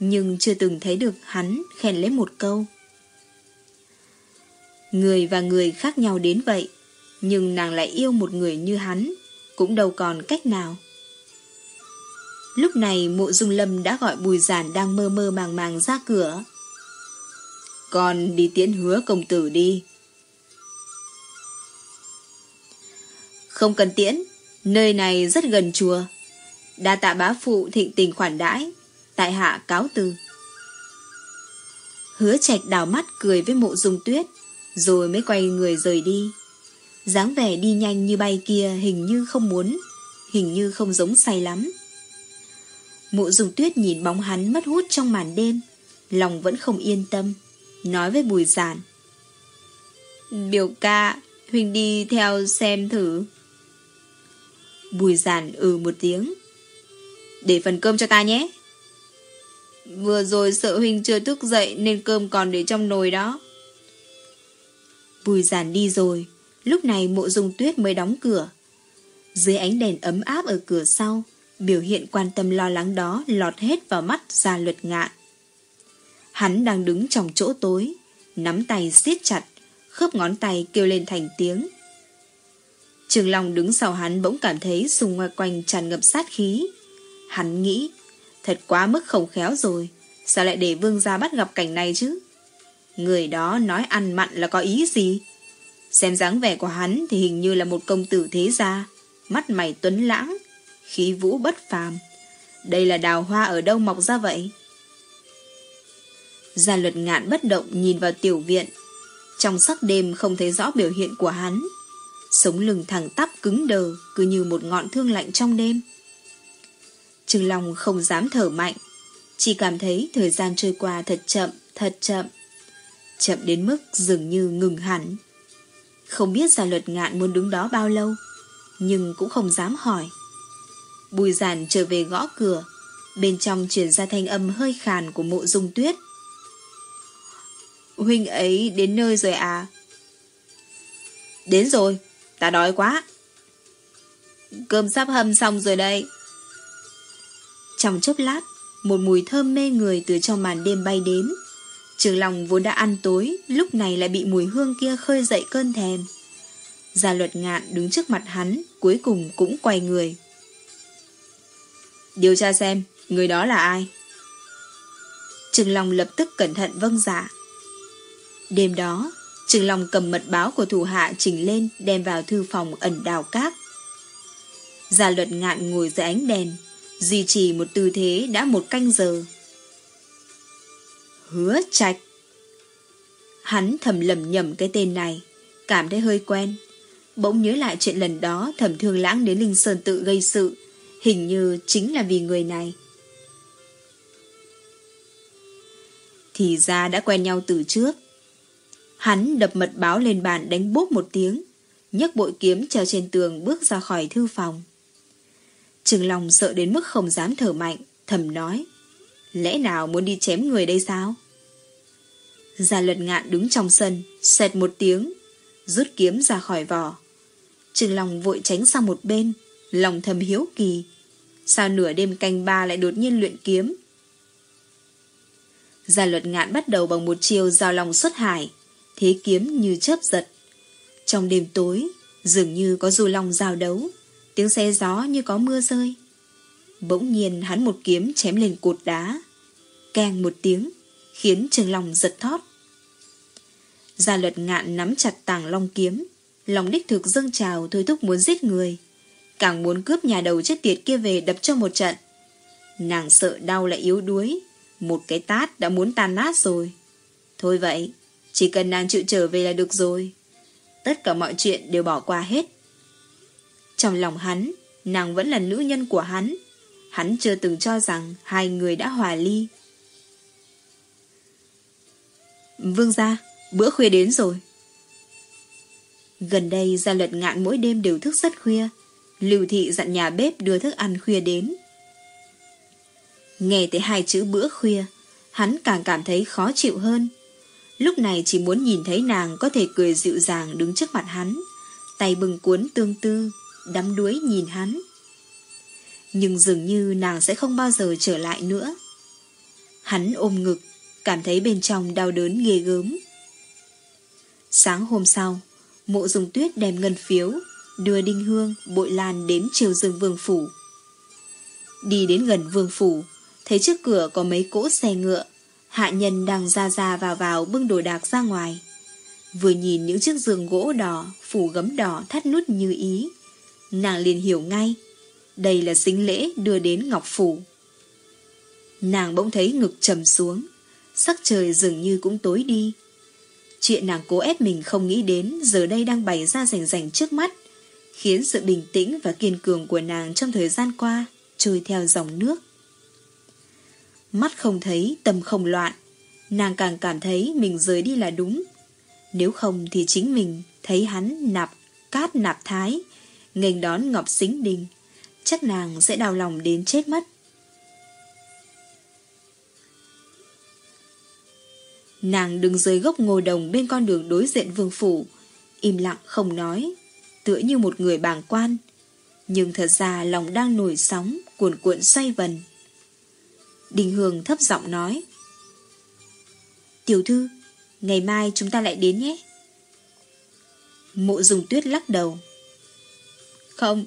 A: nhưng chưa từng thấy được hắn khen lấy một câu. Người và người khác nhau đến vậy, nhưng nàng lại yêu một người như hắn, cũng đâu còn cách nào. Lúc này mộ dung lâm đã gọi bùi giản đang mơ mơ màng màng ra cửa. Con đi tiễn hứa công tử đi. Không cần tiễn, nơi này rất gần chùa, đa tạ bá phụ thịnh tình khoản đãi tại hạ cáo từ. Hứa trạch đào mắt cười với mộ dung tuyết rồi mới quay người rời đi. dáng vẻ đi nhanh như bay kia hình như không muốn hình như không giống say lắm. Mộ dung tuyết nhìn bóng hắn mất hút trong màn đêm lòng vẫn không yên tâm nói với bùi giản. Biểu ca huynh đi theo xem thử bùi giản ừ một tiếng để phần cơm cho ta nhé. Vừa rồi sợ huynh chưa thức dậy nên cơm còn để trong nồi đó. Bùi giản đi rồi, lúc này mộ dung tuyết mới đóng cửa. Dưới ánh đèn ấm áp ở cửa sau, biểu hiện quan tâm lo lắng đó lọt hết vào mắt ra luật ngạn. Hắn đang đứng trong chỗ tối, nắm tay siết chặt, khớp ngón tay kêu lên thành tiếng. Trường Long đứng sau hắn bỗng cảm thấy xung ngoài quanh tràn ngập sát khí. Hắn nghĩ, thật quá mức không khéo rồi, sao lại để vương gia bắt gặp cảnh này chứ? Người đó nói ăn mặn là có ý gì? Xem dáng vẻ của hắn thì hình như là một công tử thế gia, mắt mày tuấn lãng, khí vũ bất phàm. Đây là đào hoa ở đâu mọc ra vậy? Gia luật ngạn bất động nhìn vào tiểu viện. Trong sắc đêm không thấy rõ biểu hiện của hắn. Sống lưng thẳng tắp cứng đờ, cứ như một ngọn thương lạnh trong đêm. Trừng Long không dám thở mạnh, chỉ cảm thấy thời gian trôi qua thật chậm, thật chậm. Chậm đến mức dường như ngừng hẳn. Không biết gia luật ngạn muốn đứng đó bao lâu, nhưng cũng không dám hỏi. Bùi giản trở về gõ cửa, bên trong chuyển ra thanh âm hơi khàn của mộ dung tuyết. Huynh ấy đến nơi rồi à? Đến rồi, ta đói quá. Cơm sắp hầm xong rồi đây. Trong chốc lát, một mùi thơm mê người từ trong màn đêm bay đến. Trường lòng vốn đã ăn tối, lúc này lại bị mùi hương kia khơi dậy cơn thèm. Gia luật ngạn đứng trước mặt hắn, cuối cùng cũng quay người. Điều tra xem, người đó là ai? Trường lòng lập tức cẩn thận vâng dạ. Đêm đó, Trường Long cầm mật báo của thủ hạ trình lên đem vào thư phòng ẩn đào cát. Gia luật ngạn ngồi dưới ánh đèn, duy trì một tư thế đã một canh giờ. Hứa trạch. Hắn thầm lầm nhầm cái tên này, cảm thấy hơi quen. Bỗng nhớ lại chuyện lần đó thầm thương lãng đến Linh Sơn tự gây sự, hình như chính là vì người này. Thì ra đã quen nhau từ trước. Hắn đập mật báo lên bàn đánh bốp một tiếng, nhấc bội kiếm treo trên tường bước ra khỏi thư phòng. Trừng lòng sợ đến mức không dám thở mạnh, thầm nói. Lẽ nào muốn đi chém người đây sao? Gia lật ngạn đứng trong sân, xẹt một tiếng, rút kiếm ra khỏi vỏ. Trừng lòng vội tránh sang một bên, lòng thầm hiếu kỳ. Sao nửa đêm canh ba lại đột nhiên luyện kiếm? Gia luật ngạn bắt đầu bằng một chiều giao lòng xuất hải, thế kiếm như chớp giật. Trong đêm tối, dường như có du long giao đấu, tiếng xe gió như có mưa rơi. Bỗng nhiên hắn một kiếm chém lên cột đá. keng một tiếng, khiến Trường Long giật thót. Gia luật ngạn nắm chặt tàng long kiếm, lòng đích thực dâng trào thôi thúc muốn giết người. Càng muốn cướp nhà đầu chết tiệt kia về đập cho một trận. Nàng sợ đau lại yếu đuối, một cái tát đã muốn tan nát rồi. Thôi vậy, chỉ cần nàng chịu trở về là được rồi. Tất cả mọi chuyện đều bỏ qua hết. Trong lòng hắn, nàng vẫn là nữ nhân của hắn. Hắn chưa từng cho rằng hai người đã hòa ly. Vương gia, bữa khuya đến rồi. Gần đây gia luật ngạn mỗi đêm đều thức rất khuya. Lưu thị dặn nhà bếp đưa thức ăn khuya đến. Nghe tới hai chữ bữa khuya, hắn càng cảm thấy khó chịu hơn. Lúc này chỉ muốn nhìn thấy nàng có thể cười dịu dàng đứng trước mặt hắn, tay bừng cuốn tương tư, đắm đuối nhìn hắn. Nhưng dường như nàng sẽ không bao giờ trở lại nữa. Hắn ôm ngực, cảm thấy bên trong đau đớn ghê gớm. Sáng hôm sau, mộ dùng tuyết đem ngân phiếu, đưa đinh hương, bội lan đến triều dương vương phủ. Đi đến gần vương phủ, thấy trước cửa có mấy cỗ xe ngựa, hạ nhân đang ra ra vào vào bưng đồ đạc ra ngoài. Vừa nhìn những chiếc giường gỗ đỏ, phủ gấm đỏ thắt nút như ý, nàng liền hiểu ngay, đây là sinh lễ đưa đến Ngọc Phủ. Nàng bỗng thấy ngực trầm xuống, sắc trời dường như cũng tối đi. Chuyện nàng cố ép mình không nghĩ đến giờ đây đang bày ra rành rành trước mắt, khiến sự bình tĩnh và kiên cường của nàng trong thời gian qua trôi theo dòng nước. Mắt không thấy, tâm không loạn, nàng càng cảm thấy mình rời đi là đúng. Nếu không thì chính mình thấy hắn nạp cát nạp thái, nghênh đón Ngọc Xính Đình, chắc nàng sẽ đau lòng đến chết mất. Nàng đứng dưới gốc ngô đồng bên con đường đối diện vương phủ, im lặng không nói, tựa như một người bàng quan. Nhưng thật ra lòng đang nổi sóng, cuồn cuộn xoay vần. Đình Hương thấp giọng nói. Tiểu thư, ngày mai chúng ta lại đến nhé. Mộ dùng tuyết lắc đầu. Không,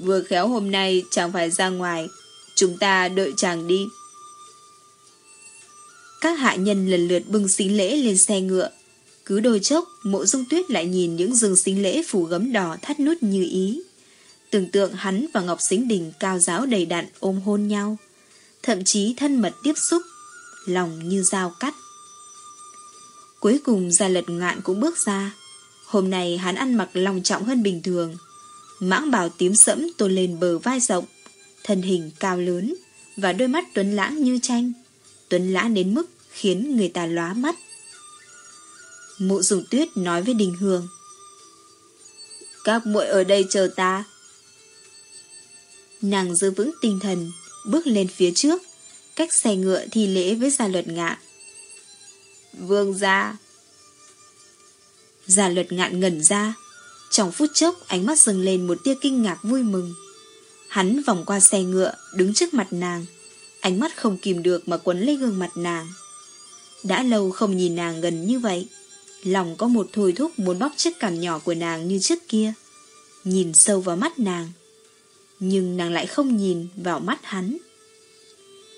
A: vừa khéo hôm nay chàng phải ra ngoài, chúng ta đợi chàng đi. Các hạ nhân lần lượt bưng xính lễ lên xe ngựa. Cứ đôi chốc, mộ dung tuyết lại nhìn những rừng xính lễ phủ gấm đỏ thắt nút như ý. Tưởng tượng hắn và Ngọc Xính Đình cao giáo đầy đặn ôm hôn nhau. Thậm chí thân mật tiếp xúc, lòng như dao cắt. Cuối cùng gia lật ngạn cũng bước ra. Hôm nay hắn ăn mặc lòng trọng hơn bình thường. Mãng bào tím sẫm tôn lên bờ vai rộng, thân hình cao lớn và đôi mắt tuấn lãng như tranh tuấn lãng đến mức khiến người ta lóa mắt. Mụ dùng tuyết nói với Đình Hương. Các muội ở đây chờ ta. Nàng giữ vững tinh thần, bước lên phía trước, cách xe ngựa thi lễ với gia luật ngạn. Vương gia. Gia luật ngạn ngẩn ra, trong phút chốc ánh mắt dừng lên một tia kinh ngạc vui mừng. Hắn vòng qua xe ngựa, đứng trước mặt nàng, Ánh mắt không kìm được mà quấn lấy gương mặt nàng. Đã lâu không nhìn nàng gần như vậy. Lòng có một thôi thúc muốn bóc chiếc cằm nhỏ của nàng như trước kia. Nhìn sâu vào mắt nàng. Nhưng nàng lại không nhìn vào mắt hắn.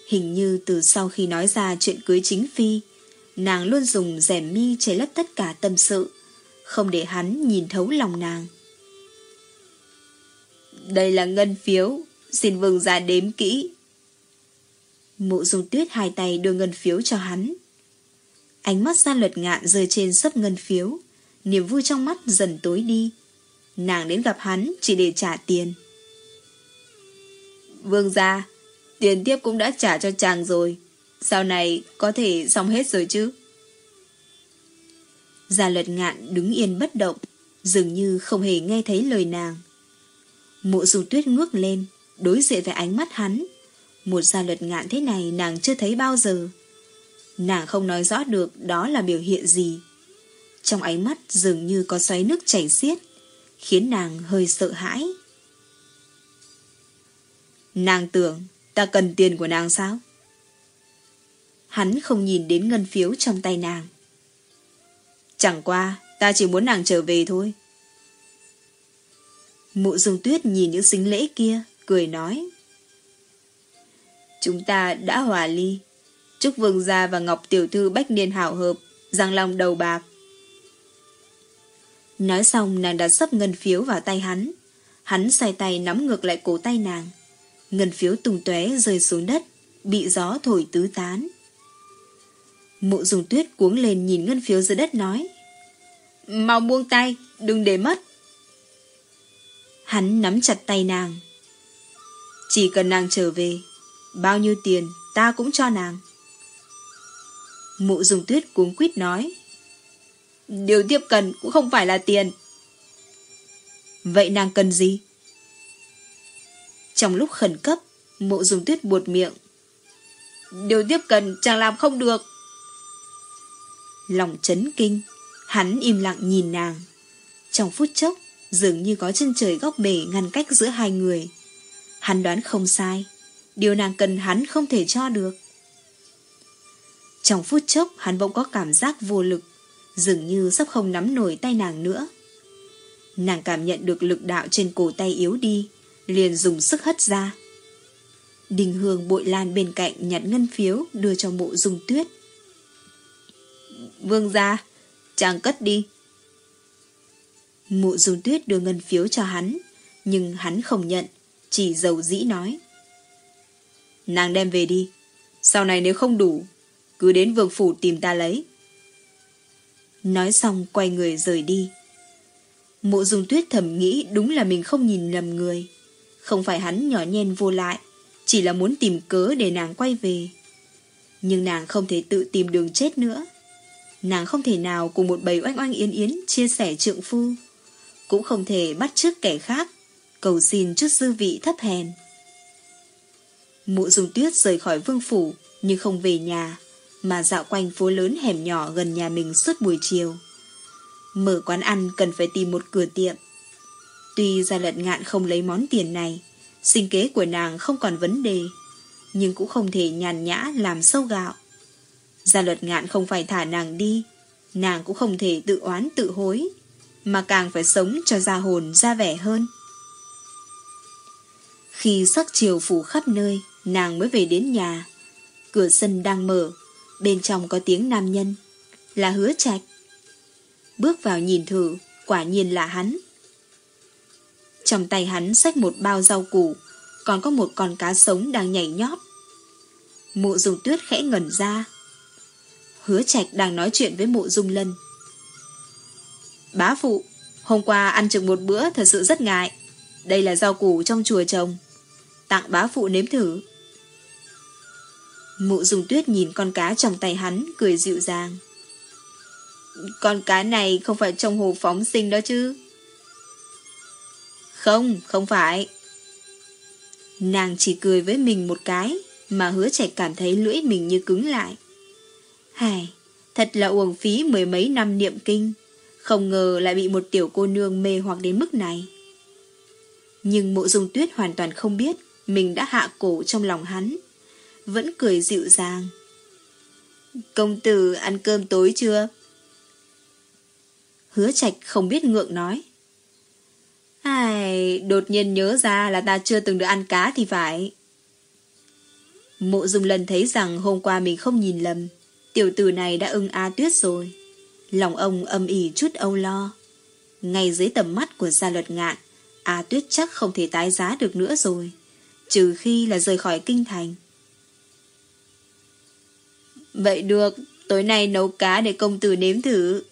A: Hình như từ sau khi nói ra chuyện cưới chính phi, nàng luôn dùng rèm mi che lấp tất cả tâm sự, không để hắn nhìn thấu lòng nàng. Đây là ngân phiếu, xin vương ra đếm kỹ, Mụ dùng tuyết hai tay đưa ngân phiếu cho hắn. Ánh mắt ra luật ngạn rơi trên sấp ngân phiếu. Niềm vui trong mắt dần tối đi. Nàng đến gặp hắn chỉ để trả tiền. Vương gia, tiền tiếp cũng đã trả cho chàng rồi. Sau này có thể xong hết rồi chứ? Gia luật ngạn đứng yên bất động, dường như không hề nghe thấy lời nàng. Mộ dùng tuyết ngước lên, đối diện với ánh mắt hắn, một gia luật ngạn thế này nàng chưa thấy bao giờ. Nàng không nói rõ được đó là biểu hiện gì. Trong ánh mắt dường như có xoáy nước chảy xiết, khiến nàng hơi sợ hãi. Nàng tưởng ta cần tiền của nàng sao? Hắn không nhìn đến ngân phiếu trong tay nàng. Chẳng qua, ta chỉ muốn nàng trở về thôi. Mụ dung tuyết nhìn những xính lễ kia, cười nói. Chúng ta đã hòa ly. Chúc Vương Gia và Ngọc Tiểu Thư Bách Niên hảo hợp, răng lòng đầu bạc. Nói xong nàng đã sắp ngân phiếu vào tay hắn. Hắn xoay tay nắm ngược lại cổ tay nàng. Ngân phiếu tung tóe rơi xuống đất, bị gió thổi tứ tán. Mộ dùng tuyết cuống lên nhìn ngân phiếu dưới đất nói. Mau buông tay, đừng để mất. Hắn nắm chặt tay nàng. Chỉ cần nàng trở về, bao nhiêu tiền ta cũng cho nàng. Mộ dùng tuyết cuống quýt nói. Điều tiếp cần cũng không phải là tiền. Vậy nàng cần gì? Trong lúc khẩn cấp, mộ dùng tuyết buột miệng. Điều tiếp cần chàng làm không được. Lòng chấn kinh, hắn im lặng nhìn nàng. Trong phút chốc, dường như có chân trời góc bể ngăn cách giữa hai người. Hắn đoán không sai, điều nàng cần hắn không thể cho được. Trong phút chốc hắn bỗng có cảm giác vô lực, dường như sắp không nắm nổi tay nàng nữa. Nàng cảm nhận được lực đạo trên cổ tay yếu đi, liền dùng sức hất ra. Đình Hương bội lan bên cạnh nhặt ngân phiếu đưa cho mộ Dung tuyết. Vương ra, chàng cất đi. Mộ Dung tuyết đưa ngân phiếu cho hắn, nhưng hắn không nhận, chỉ dầu dĩ nói. Nàng đem về đi, sau này nếu không đủ, cứ đến vương phủ tìm ta lấy. Nói xong quay người rời đi. Mộ Dung tuyết thầm nghĩ đúng là mình không nhìn lầm người. Không phải hắn nhỏ nhen vô lại, chỉ là muốn tìm cớ để nàng quay về. Nhưng nàng không thể tự tìm đường chết nữa. Nàng không thể nào cùng một bầy oanh oanh yến yến chia sẻ trượng phu. Cũng không thể bắt chước kẻ khác, cầu xin chút dư vị thấp hèn. Mụ dùng tuyết rời khỏi vương phủ, nhưng không về nhà, mà dạo quanh phố lớn hẻm nhỏ gần nhà mình suốt buổi chiều. Mở quán ăn cần phải tìm một cửa tiệm. Tuy ra Lật ngạn không lấy món tiền này, sinh kế của nàng không còn vấn đề, nhưng cũng không thể nhàn nhã làm sâu gạo. Gia luật ngạn không phải thả nàng đi, nàng cũng không thể tự oán tự hối, mà càng phải sống cho gia hồn ra vẻ hơn. Khi sắc chiều phủ khắp nơi, nàng mới về đến nhà. Cửa sân đang mở, bên trong có tiếng nam nhân, là hứa trạch. Bước vào nhìn thử, quả nhiên là hắn. Trong tay hắn xách một bao rau củ, còn có một con cá sống đang nhảy nhót. Mụ dùng tuyết khẽ ngẩn ra. Hứa trạch đang nói chuyện với mụ dung lân. Bá phụ, hôm qua ăn chừng một bữa thật sự rất ngại. Đây là rau củ trong chùa trồng. Tặng bá phụ nếm thử. Mụ dùng tuyết nhìn con cá trong tay hắn, cười dịu dàng. Con cá này không phải trong hồ phóng sinh đó chứ. Không, không phải. Nàng chỉ cười với mình một cái, mà hứa trẻ cảm thấy lưỡi mình như cứng lại. Hài, thật là uổng phí mười mấy năm niệm kinh, không ngờ lại bị một tiểu cô nương mê hoặc đến mức này. Nhưng mộ dung tuyết hoàn toàn không biết mình đã hạ cổ trong lòng hắn. Vẫn cười dịu dàng. Công tử ăn cơm tối chưa? Hứa trạch không biết ngượng nói. Ai, đột nhiên nhớ ra là ta chưa từng được ăn cá thì phải. Mộ dung lần thấy rằng hôm qua mình không nhìn lầm. Tiểu tử này đã ưng A Tuyết rồi. Lòng ông âm ỉ chút âu lo. Ngay dưới tầm mắt của gia luật ngạn, A Tuyết chắc không thể tái giá được nữa rồi. Trừ khi là rời khỏi kinh thành. Vậy được, tối nay nấu cá để công tử nếm thử.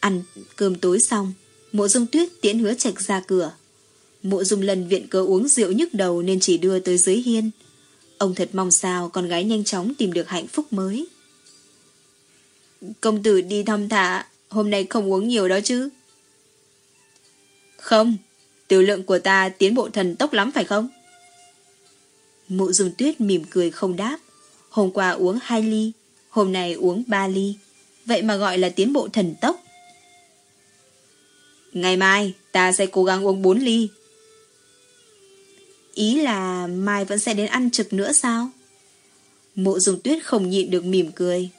A: Ăn cơm tối xong, mộ dung tuyết tiễn hứa trạch ra cửa. Mộ dung lần viện cớ uống rượu nhức đầu nên chỉ đưa tới dưới hiên. Ông thật mong sao con gái nhanh chóng tìm được hạnh phúc mới. Công tử đi thăm thả, hôm nay không uống nhiều đó chứ? Không, tiểu lượng của ta tiến bộ thần tốc lắm phải không? Mộ dung tuyết mỉm cười không đáp. Hôm qua uống 2 ly, hôm nay uống 3 ly. Vậy mà gọi là tiến bộ thần tốc. Ngày mai ta sẽ cố gắng uống 4 ly. Ý là mai vẫn sẽ đến ăn trực nữa sao? Mộ dùng tuyết không nhịn được mỉm cười.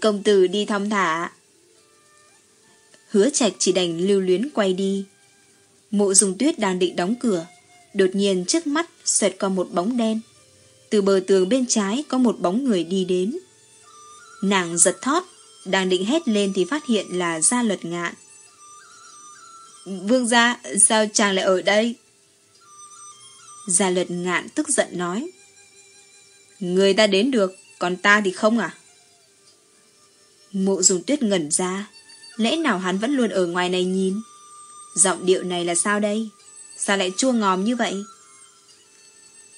A: Công tử đi thong thả. Hứa trạch chỉ đành lưu luyến quay đi. Mộ dùng tuyết đang định đóng cửa. Đột nhiên trước mắt xoẹt qua một bóng đen. từ bờ tường bên trái có một bóng người đi đến. Nàng giật thót, đang định hét lên thì phát hiện là ra luật ngạn. Vương gia, sao chàng lại ở đây? Gia luật ngạn tức giận nói. Người ta đến được, còn ta thì không à? Mộ dùng tuyết ngẩn ra, lẽ nào hắn vẫn luôn ở ngoài này nhìn? Giọng điệu này là sao đây? Sao lại chua ngòm như vậy?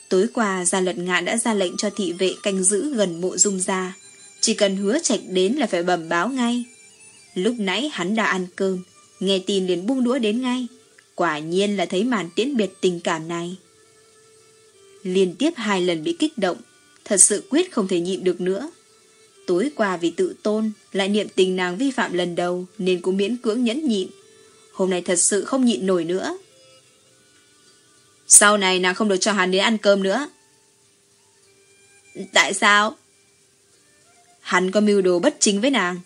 A: Tối qua Gia Luật Ngạn đã ra lệnh cho thị vệ canh giữ gần mộ dung gia. Chỉ cần hứa trạch đến là phải bẩm báo ngay. Lúc nãy hắn đã ăn cơm, nghe tin liền buông đũa đến ngay. Quả nhiên là thấy màn tiễn biệt tình cảm này. Liên tiếp hai lần bị kích động, thật sự quyết không thể nhịn được nữa. Tối qua vì tự tôn, lại niệm tình nàng vi phạm lần đầu nên cũng miễn cưỡng nhẫn nhịn. Hôm nay thật sự không nhịn nổi nữa. Sau này nàng không được cho hắn đến ăn cơm nữa. Tại sao? Hắn có mưu đồ bất chính với nàng.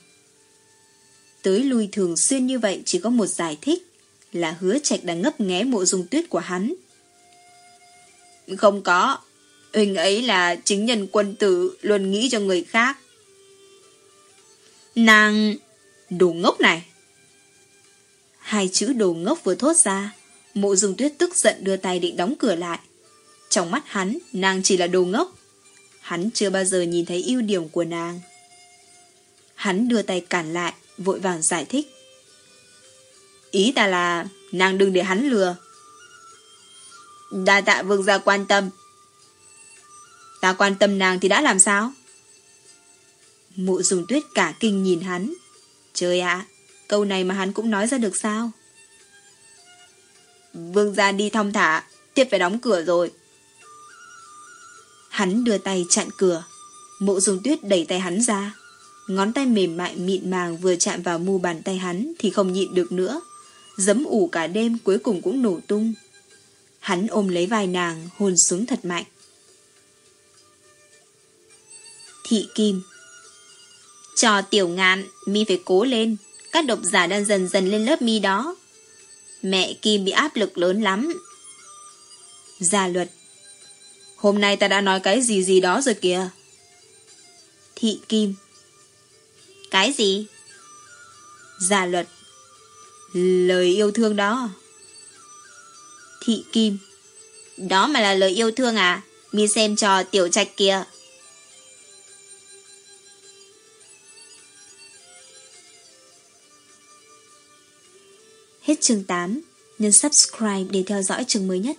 A: Tới lui thường xuyên như vậy chỉ có một giải thích là hứa trạch đang ngấp nghé mộ dung tuyết của hắn. Không có. Huỳnh ấy là chính nhân quân tử luôn nghĩ cho người khác. Nàng... Đồ ngốc này. Hai chữ đồ ngốc vừa thốt ra Mộ dung tuyết tức giận đưa tay định đóng cửa lại. Trong mắt hắn, nàng chỉ là đồ ngốc. Hắn chưa bao giờ nhìn thấy ưu điểm của nàng. Hắn đưa tay cản lại, vội vàng giải thích. Ý ta là, nàng đừng để hắn lừa. Đa tạ vương gia quan tâm. Ta quan tâm nàng thì đã làm sao? mụ dùng tuyết cả kinh nhìn hắn. Trời ạ, câu này mà hắn cũng nói ra được sao? Vương gia đi thong thả, tiếp phải đóng cửa rồi. Hắn đưa tay chặn cửa. Mộ dùng tuyết đẩy tay hắn ra. Ngón tay mềm mại mịn màng vừa chạm vào mu bàn tay hắn thì không nhịn được nữa. Dấm ủ cả đêm cuối cùng cũng nổ tung. Hắn ôm lấy vai nàng, hôn xuống thật mạnh. Thị Kim Cho tiểu ngạn, mi phải cố lên. Các độc giả đang dần dần lên lớp mi đó. Mẹ Kim bị áp lực lớn lắm. Gia luật. Hôm nay ta đã nói cái gì gì đó rồi kìa. Thị Kim. Cái gì? Gia luật. Lời yêu thương đó. Thị Kim. Đó mà là lời yêu thương à? Mi xem cho tiểu trạch kìa. Hết chương 8, nhấn subscribe để theo dõi chương mới nhất.